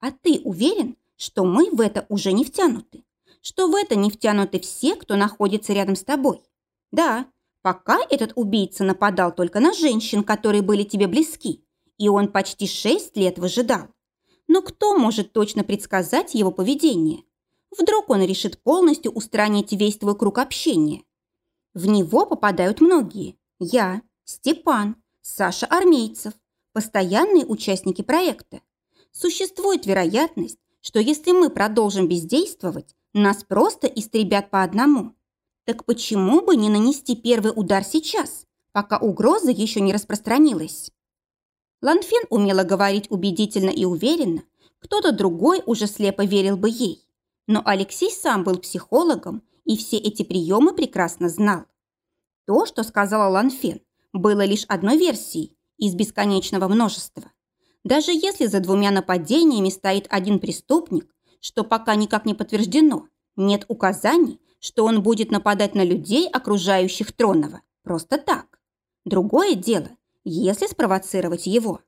А ты уверен, что мы в это уже не втянуты? Что в это не втянуты все, кто находится рядом с тобой? Да, пока этот убийца нападал только на женщин, которые были тебе близки, и он почти шесть лет выжидал. Но кто может точно предсказать его поведение? Вдруг он решит полностью устранить весь твой круг общения? В него попадают многие. Я, Степан, Саша Армейцев, постоянные участники проекта. Существует вероятность, что если мы продолжим бездействовать, нас просто истребят по одному. Так почему бы не нанести первый удар сейчас, пока угроза еще не распространилась? Ланфен умела говорить убедительно и уверенно, кто-то другой уже слепо верил бы ей. Но Алексей сам был психологом и все эти приемы прекрасно знал. То, что сказала Ланфен, было лишь одной версией из бесконечного множества. Даже если за двумя нападениями стоит один преступник, что пока никак не подтверждено, нет указаний, что он будет нападать на людей, окружающих Тронова, просто так. Другое дело, если спровоцировать его.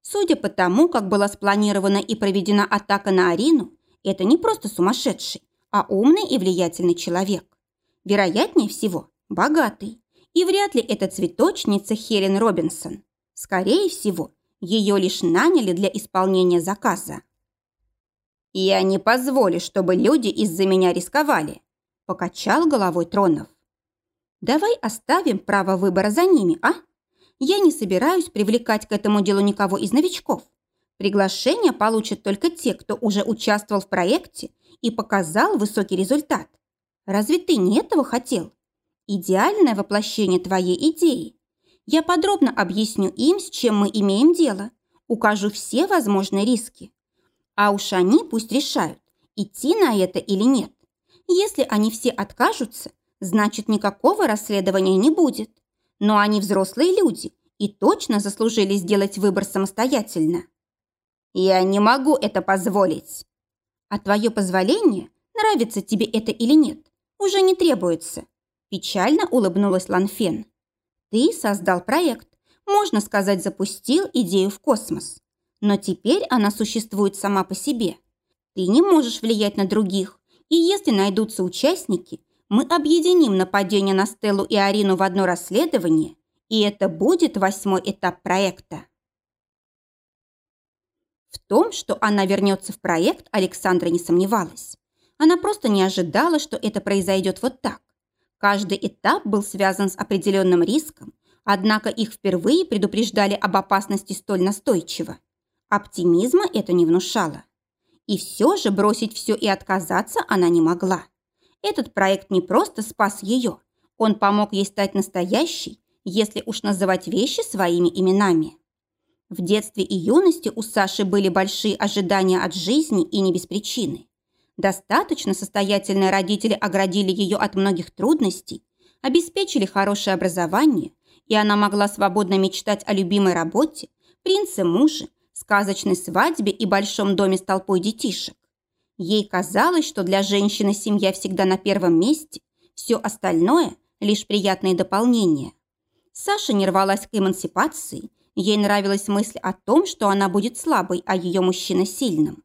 Судя по тому, как была спланирована и проведена атака на Арину, это не просто сумасшедший, а умный и влиятельный человек. Вероятнее всего, богатый. И вряд ли это цветочница Хелен Робинсон. Скорее всего, ее лишь наняли для исполнения заказа. «Я не позволю, чтобы люди из-за меня рисковали», – покачал головой Тронов. «Давай оставим право выбора за ними, а? Я не собираюсь привлекать к этому делу никого из новичков. Приглашение получат только те, кто уже участвовал в проекте и показал высокий результат. Разве ты не этого хотел? Идеальное воплощение твоей идеи. Я подробно объясню им, с чем мы имеем дело, укажу все возможные риски. А уж они пусть решают, идти на это или нет. Если они все откажутся, значит, никакого расследования не будет. Но они взрослые люди и точно заслужили сделать выбор самостоятельно. Я не могу это позволить. А твое позволение, нравится тебе это или нет, уже не требуется. Печально улыбнулась Ланфен. Ты создал проект, можно сказать, запустил идею в космос. Но теперь она существует сама по себе. Ты не можешь влиять на других, и если найдутся участники, мы объединим нападение на Стеллу и Арину в одно расследование, и это будет восьмой этап проекта. В том, что она вернется в проект, Александра не сомневалась. Она просто не ожидала, что это произойдет вот так. Каждый этап был связан с определенным риском, однако их впервые предупреждали об опасности столь настойчиво. Оптимизма это не внушало. И все же бросить все и отказаться она не могла. Этот проект не просто спас ее, он помог ей стать настоящей, если уж называть вещи своими именами. В детстве и юности у Саши были большие ожидания от жизни и не без причины. Достаточно состоятельные родители оградили ее от многих трудностей, обеспечили хорошее образование, и она могла свободно мечтать о любимой работе, принце-муже, сказочной свадьбе и большом доме с толпой детишек. Ей казалось, что для женщины семья всегда на первом месте, все остальное – лишь приятные дополнения. Саша не рвалась к эмансипации – Ей нравилась мысль о том, что она будет слабой, а ее мужчина сильным.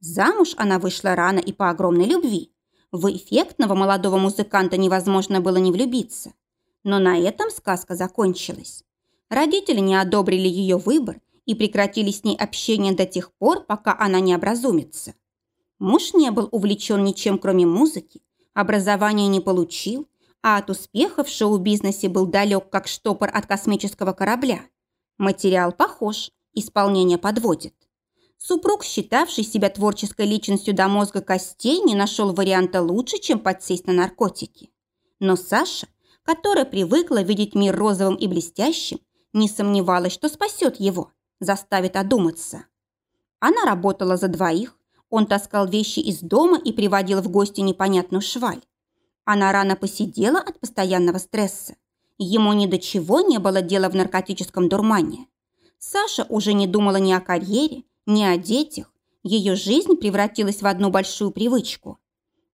Замуж она вышла рано и по огромной любви. В эффектного молодого музыканта невозможно было не влюбиться. Но на этом сказка закончилась. Родители не одобрили ее выбор и прекратили с ней общение до тех пор, пока она не образумится. Муж не был увлечен ничем, кроме музыки, образования не получил, а от успеха в шоу-бизнесе был далек, как штопор от космического корабля – Материал похож, исполнение подводит. Супруг, считавший себя творческой личностью до мозга костей, не нашел варианта лучше, чем подсесть на наркотики. Но Саша, которая привыкла видеть мир розовым и блестящим, не сомневалась, что спасет его, заставит одуматься. Она работала за двоих, он таскал вещи из дома и приводил в гости непонятную шваль. Она рано посидела от постоянного стресса. Ему ни до чего не было дела в наркотическом дурмане. Саша уже не думала ни о карьере, ни о детях. Ее жизнь превратилась в одну большую привычку.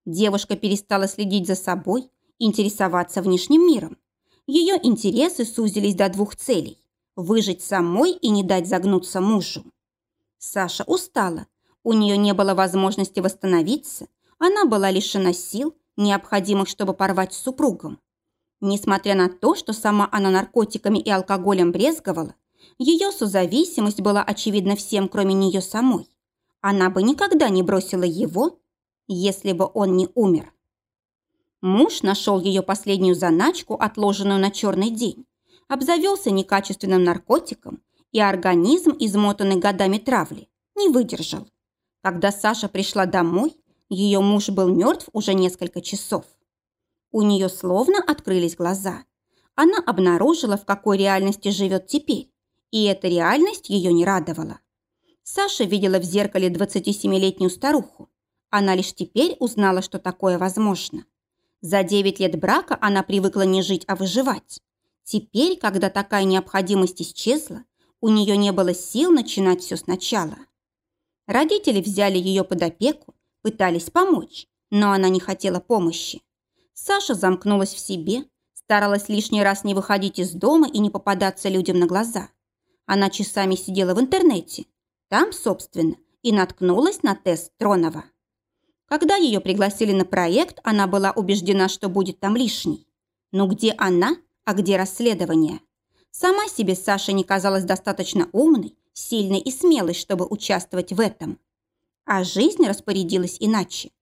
Девушка перестала следить за собой, интересоваться внешним миром. Ее интересы сузились до двух целей – выжить самой и не дать загнуться мужу. Саша устала. У нее не было возможности восстановиться. Она была лишена сил, необходимых, чтобы порвать с супругом. Несмотря на то, что сама она наркотиками и алкоголем брезговала, ее созависимость была очевидна всем, кроме нее самой. Она бы никогда не бросила его, если бы он не умер. Муж нашел ее последнюю заначку, отложенную на черный день, обзавелся некачественным наркотиком, и организм, измотанный годами травли, не выдержал. Когда Саша пришла домой, ее муж был мертв уже несколько часов. У нее словно открылись глаза. Она обнаружила, в какой реальности живет теперь, и эта реальность ее не радовала. Саша видела в зеркале 27-летнюю старуху. Она лишь теперь узнала, что такое возможно. За 9 лет брака она привыкла не жить, а выживать. Теперь, когда такая необходимость исчезла, у нее не было сил начинать все сначала. Родители взяли ее под опеку, пытались помочь, но она не хотела помощи. Саша замкнулась в себе, старалась лишний раз не выходить из дома и не попадаться людям на глаза. Она часами сидела в интернете. Там, собственно, и наткнулась на тест Тронова. Когда ее пригласили на проект, она была убеждена, что будет там лишней. Но где она, а где расследование? Сама себе Саша не казалась достаточно умной, сильной и смелой, чтобы участвовать в этом. А жизнь распорядилась иначе.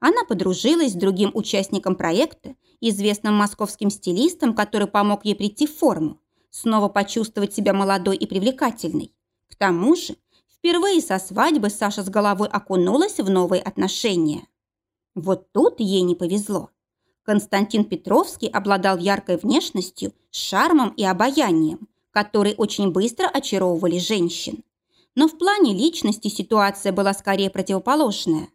Она подружилась с другим участником проекта, известным московским стилистом, который помог ей прийти в форму, снова почувствовать себя молодой и привлекательной. К тому же, впервые со свадьбы Саша с головой окунулась в новые отношения. Вот тут ей не повезло. Константин Петровский обладал яркой внешностью, шармом и обаянием, которые очень быстро очаровывали женщин. Но в плане личности ситуация была скорее противоположная.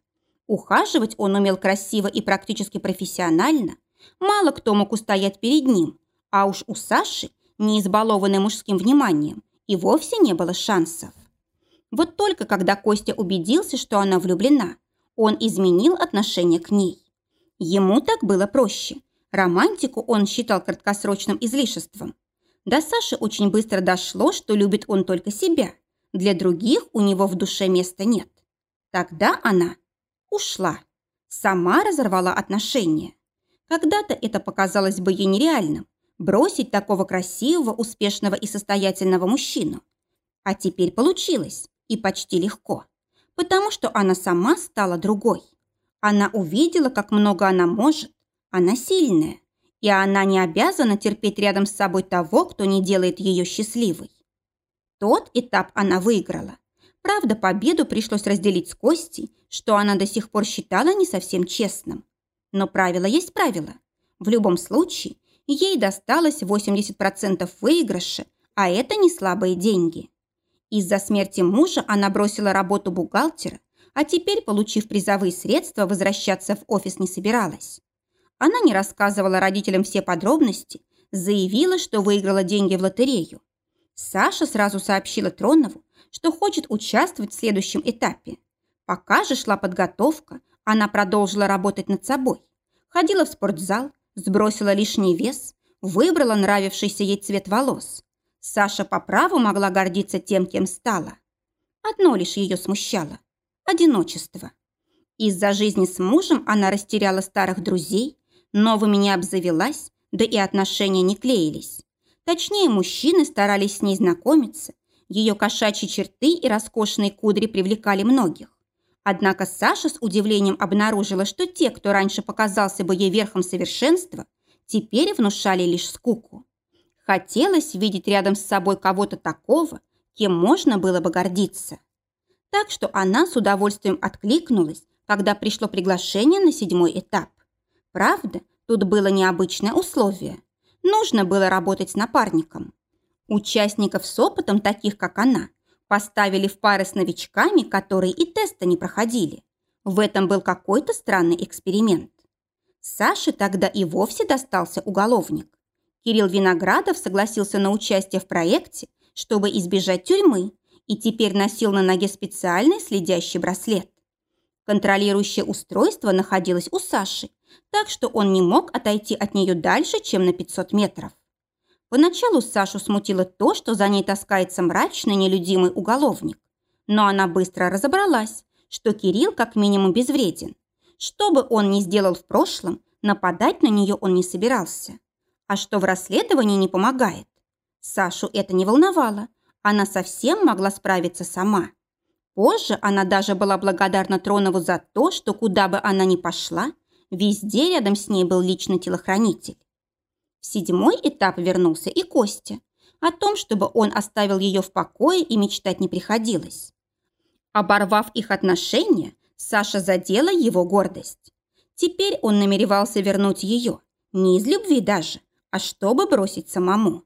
Ухаживать он умел красиво и практически профессионально. Мало кто мог устоять перед ним, а уж у Саши, не избалованной мужским вниманием, и вовсе не было шансов. Вот только когда Костя убедился, что она влюблена, он изменил отношение к ней. Ему так было проще. Романтику он считал краткосрочным излишеством. До Саши очень быстро дошло, что любит он только себя. Для других у него в душе места нет. Тогда она ушла. Сама разорвала отношения. Когда-то это показалось бы ей нереальным. Бросить такого красивого, успешного и состоятельного мужчину. А теперь получилось. И почти легко. Потому что она сама стала другой. Она увидела, как много она может. Она сильная. И она не обязана терпеть рядом с собой того, кто не делает ее счастливой. Тот этап она выиграла. Правда, победу пришлось разделить с Костей, что она до сих пор считала не совсем честным. Но правило есть правило. В любом случае, ей досталось 80% выигрыша, а это не слабые деньги. Из-за смерти мужа она бросила работу бухгалтера, а теперь, получив призовые средства, возвращаться в офис не собиралась. Она не рассказывала родителям все подробности, заявила, что выиграла деньги в лотерею. Саша сразу сообщила Тронову, что хочет участвовать в следующем этапе. Пока же шла подготовка, она продолжила работать над собой. Ходила в спортзал, сбросила лишний вес, выбрала нравившийся ей цвет волос. Саша по праву могла гордиться тем, кем стала. Одно лишь ее смущало одиночество. Из-за жизни с мужем она растеряла старых друзей, новыми не обзавелась, да и отношения не клеились. Точнее, мужчины старались с ней знакомиться, ее кошачьи черты и роскошные кудри привлекали многих. Однако Саша с удивлением обнаружила, что те, кто раньше показался бы ей верхом совершенства, теперь внушали лишь скуку. Хотелось видеть рядом с собой кого-то такого, кем можно было бы гордиться. Так что она с удовольствием откликнулась, когда пришло приглашение на седьмой этап. Правда, тут было необычное условие. Нужно было работать с напарником. Участников с опытом, таких как она, поставили в пары с новичками, которые и теста не проходили. В этом был какой-то странный эксперимент. Саше тогда и вовсе достался уголовник. Кирилл Виноградов согласился на участие в проекте, чтобы избежать тюрьмы, и теперь носил на ноге специальный следящий браслет. Контролирующее устройство находилось у Саши, так что он не мог отойти от нее дальше, чем на 500 метров. Поначалу Сашу смутило то, что за ней таскается мрачный, нелюдимый уголовник. Но она быстро разобралась, что Кирилл как минимум безвреден. Что бы он ни сделал в прошлом, нападать на нее он не собирался. А что в расследовании не помогает? Сашу это не волновало. Она совсем могла справиться сама. Позже она даже была благодарна Тронову за то, что куда бы она ни пошла, везде рядом с ней был личный телохранитель. В седьмой этап вернулся и Костя. О том, чтобы он оставил ее в покое и мечтать не приходилось. Оборвав их отношения, Саша задела его гордость. Теперь он намеревался вернуть ее, не из любви даже, а чтобы бросить самому.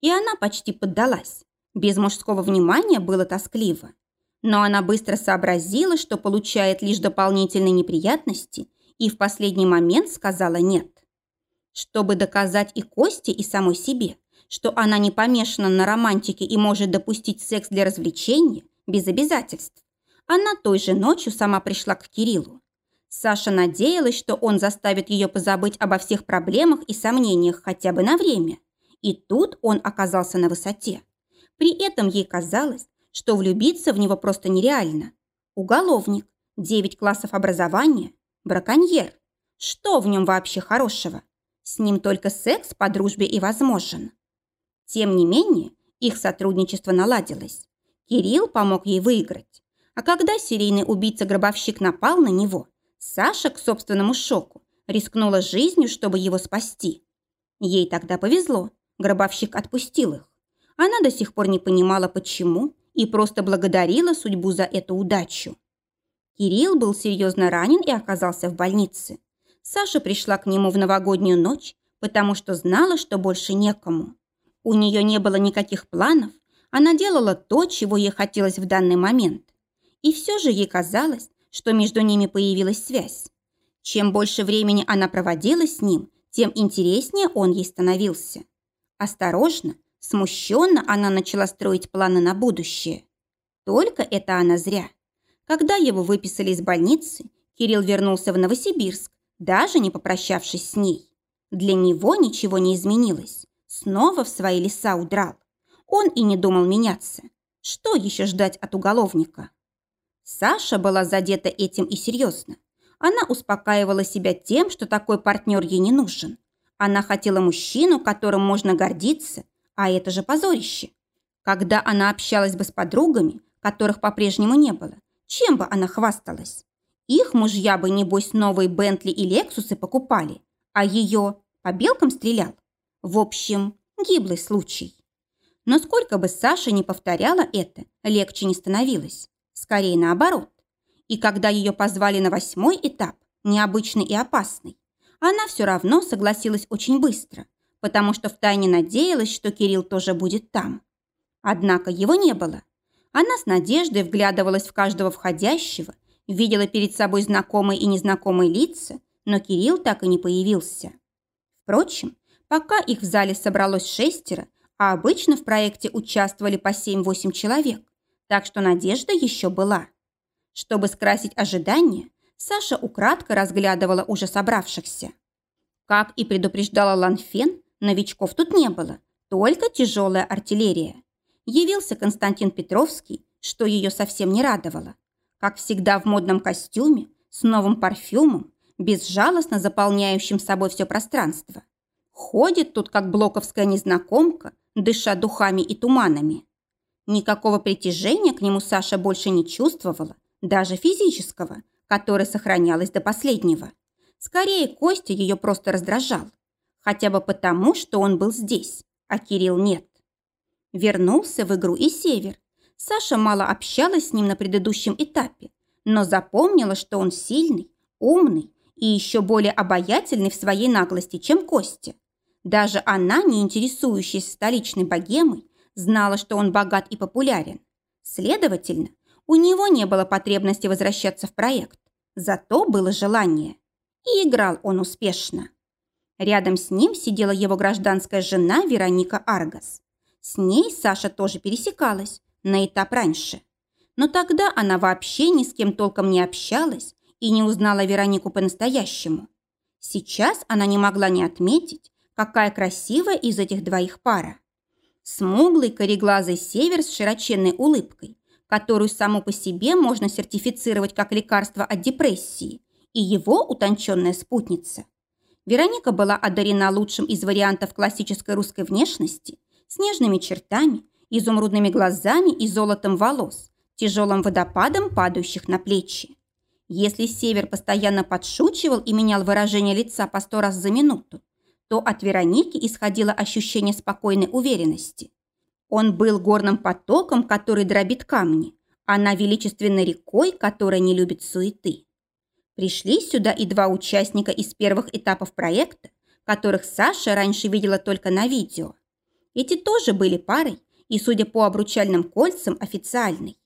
И она почти поддалась. Без мужского внимания было тоскливо. Но она быстро сообразила, что получает лишь дополнительные неприятности, и в последний момент сказала «нет». Чтобы доказать и Косте, и самой себе, что она не помешана на романтике и может допустить секс для развлечения, без обязательств, она той же ночью сама пришла к Кириллу. Саша надеялась, что он заставит ее позабыть обо всех проблемах и сомнениях хотя бы на время. И тут он оказался на высоте. При этом ей казалось, что влюбиться в него просто нереально. Уголовник, 9 классов образования, браконьер. Что в нем вообще хорошего? С ним только секс по дружбе и возможен. Тем не менее, их сотрудничество наладилось. Кирилл помог ей выиграть. А когда серийный убийца-гробовщик напал на него, Саша к собственному шоку рискнула жизнью, чтобы его спасти. Ей тогда повезло, гробовщик отпустил их. Она до сих пор не понимала, почему, и просто благодарила судьбу за эту удачу. Кирилл был серьезно ранен и оказался в больнице. Саша пришла к нему в новогоднюю ночь, потому что знала, что больше некому. У нее не было никаких планов, она делала то, чего ей хотелось в данный момент. И все же ей казалось, что между ними появилась связь. Чем больше времени она проводила с ним, тем интереснее он ей становился. Осторожно, Смущенно она начала строить планы на будущее. Только это она зря. Когда его выписали из больницы, Кирилл вернулся в Новосибирск, даже не попрощавшись с ней. Для него ничего не изменилось. Снова в свои леса удрал. Он и не думал меняться. Что еще ждать от уголовника? Саша была задета этим и серьезно. Она успокаивала себя тем, что такой партнер ей не нужен. Она хотела мужчину, которым можно гордиться а это же позорище. Когда она общалась бы с подругами, которых по-прежнему не было, чем бы она хвасталась? Их мужья бы, небось, новые Бентли и Лексусы покупали, а ее по белкам стрелял. В общем, гиблый случай. Но сколько бы Саша не повторяла это, легче не становилось. Скорее наоборот. И когда ее позвали на восьмой этап, необычный и опасный, она все равно согласилась очень быстро потому что втайне надеялась, что Кирилл тоже будет там. Однако его не было. Она с надеждой вглядывалась в каждого входящего, видела перед собой знакомые и незнакомые лица, но Кирилл так и не появился. Впрочем, пока их в зале собралось шестеро, а обычно в проекте участвовали по 7-8 человек, так что надежда еще была. Чтобы скрасить ожидания, Саша украдко разглядывала уже собравшихся. Как и предупреждала Ланфен, Новичков тут не было, только тяжелая артиллерия. Явился Константин Петровский, что ее совсем не радовало. Как всегда в модном костюме, с новым парфюмом, безжалостно заполняющим собой все пространство. Ходит тут, как блоковская незнакомка, дыша духами и туманами. Никакого притяжения к нему Саша больше не чувствовала, даже физического, которое сохранялось до последнего. Скорее, Костя ее просто раздражал. Хотя бы потому, что он был здесь, а Кирилл нет. Вернулся в игру и Север. Саша мало общалась с ним на предыдущем этапе, но запомнила, что он сильный, умный и еще более обаятельный в своей наглости, чем Костя. Даже она, не интересующаяся столичной богемой, знала, что он богат и популярен. Следовательно, у него не было потребности возвращаться в проект. Зато было желание. И играл он успешно. Рядом с ним сидела его гражданская жена Вероника Аргас. С ней Саша тоже пересекалась, на этап раньше. Но тогда она вообще ни с кем толком не общалась и не узнала Веронику по-настоящему. Сейчас она не могла не отметить, какая красивая из этих двоих пара. Смуглый кореглазый север с широченной улыбкой, которую само по себе можно сертифицировать как лекарство от депрессии, и его утонченная спутница. Вероника была одарена лучшим из вариантов классической русской внешности, с нежными чертами, изумрудными глазами и золотом волос, тяжелым водопадом, падающих на плечи. Если Север постоянно подшучивал и менял выражение лица по сто раз за минуту, то от Вероники исходило ощущение спокойной уверенности. Он был горным потоком, который дробит камни, она величественной рекой, которая не любит суеты. Пришли сюда и два участника из первых этапов проекта, которых Саша раньше видела только на видео. Эти тоже были парой, и, судя по обручальным кольцам, официальной.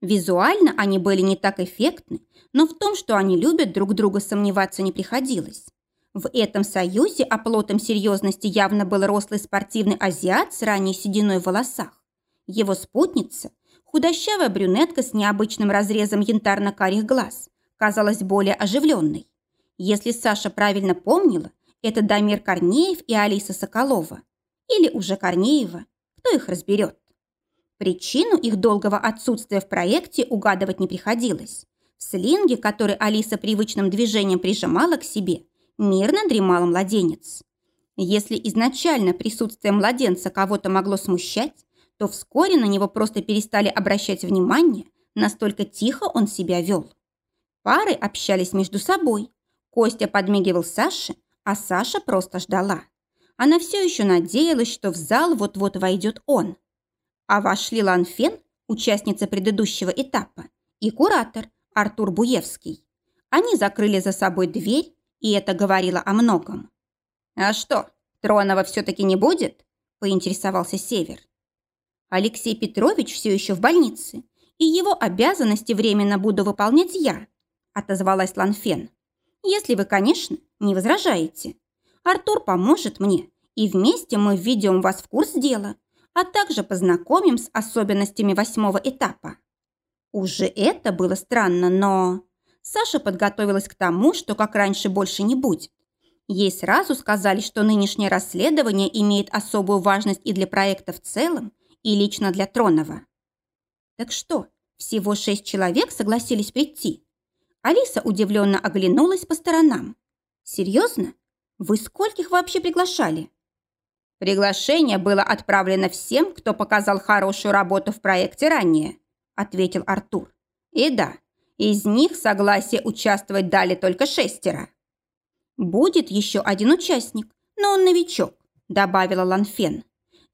Визуально они были не так эффектны, но в том, что они любят друг друга, сомневаться не приходилось. В этом союзе оплотом серьезности явно был рослый спортивный азиат с ранней сединой в волосах. Его спутница, худощавая брюнетка с необычным разрезом янтарно-карих глаз, казалась более оживленной. Если Саша правильно помнила, это Дамир Корнеев и Алиса Соколова. Или уже Корнеева. Кто их разберет? Причину их долгого отсутствия в проекте угадывать не приходилось. В слинге, который Алиса привычным движением прижимала к себе, мирно дремал младенец. Если изначально присутствие младенца кого-то могло смущать, то вскоре на него просто перестали обращать внимание, настолько тихо он себя вел. Пары общались между собой. Костя подмигивал Саше, а Саша просто ждала. Она все еще надеялась, что в зал вот-вот войдет он. А вошли Лан Фен, участница предыдущего этапа, и куратор Артур Буевский. Они закрыли за собой дверь, и это говорило о многом. «А что, Тронова все-таки не будет?» – поинтересовался Север. Алексей Петрович все еще в больнице, и его обязанности временно буду выполнять я – отозвалась Ланфен. «Если вы, конечно, не возражаете. Артур поможет мне, и вместе мы введем вас в курс дела, а также познакомим с особенностями восьмого этапа». Уже это было странно, но... Саша подготовилась к тому, что как раньше больше не будет. Ей сразу сказали, что нынешнее расследование имеет особую важность и для проекта в целом, и лично для Тронова. Так что, всего шесть человек согласились прийти? Алиса удивленно оглянулась по сторонам. «Серьезно? Вы скольких вообще приглашали?» «Приглашение было отправлено всем, кто показал хорошую работу в проекте ранее», ответил Артур. «И да, из них согласие участвовать дали только шестеро». «Будет еще один участник, но он новичок», добавила Ланфен.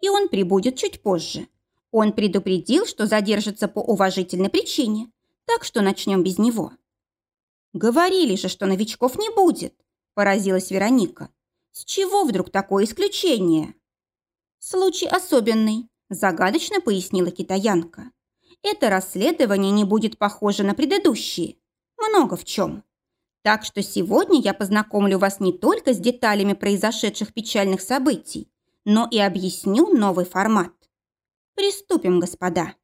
«И он прибудет чуть позже. Он предупредил, что задержится по уважительной причине, так что начнем без него». «Говорили же, что новичков не будет», – поразилась Вероника. «С чего вдруг такое исключение?» «Случай особенный», – загадочно пояснила китаянка. «Это расследование не будет похоже на предыдущие. Много в чем. Так что сегодня я познакомлю вас не только с деталями произошедших печальных событий, но и объясню новый формат. Приступим, господа».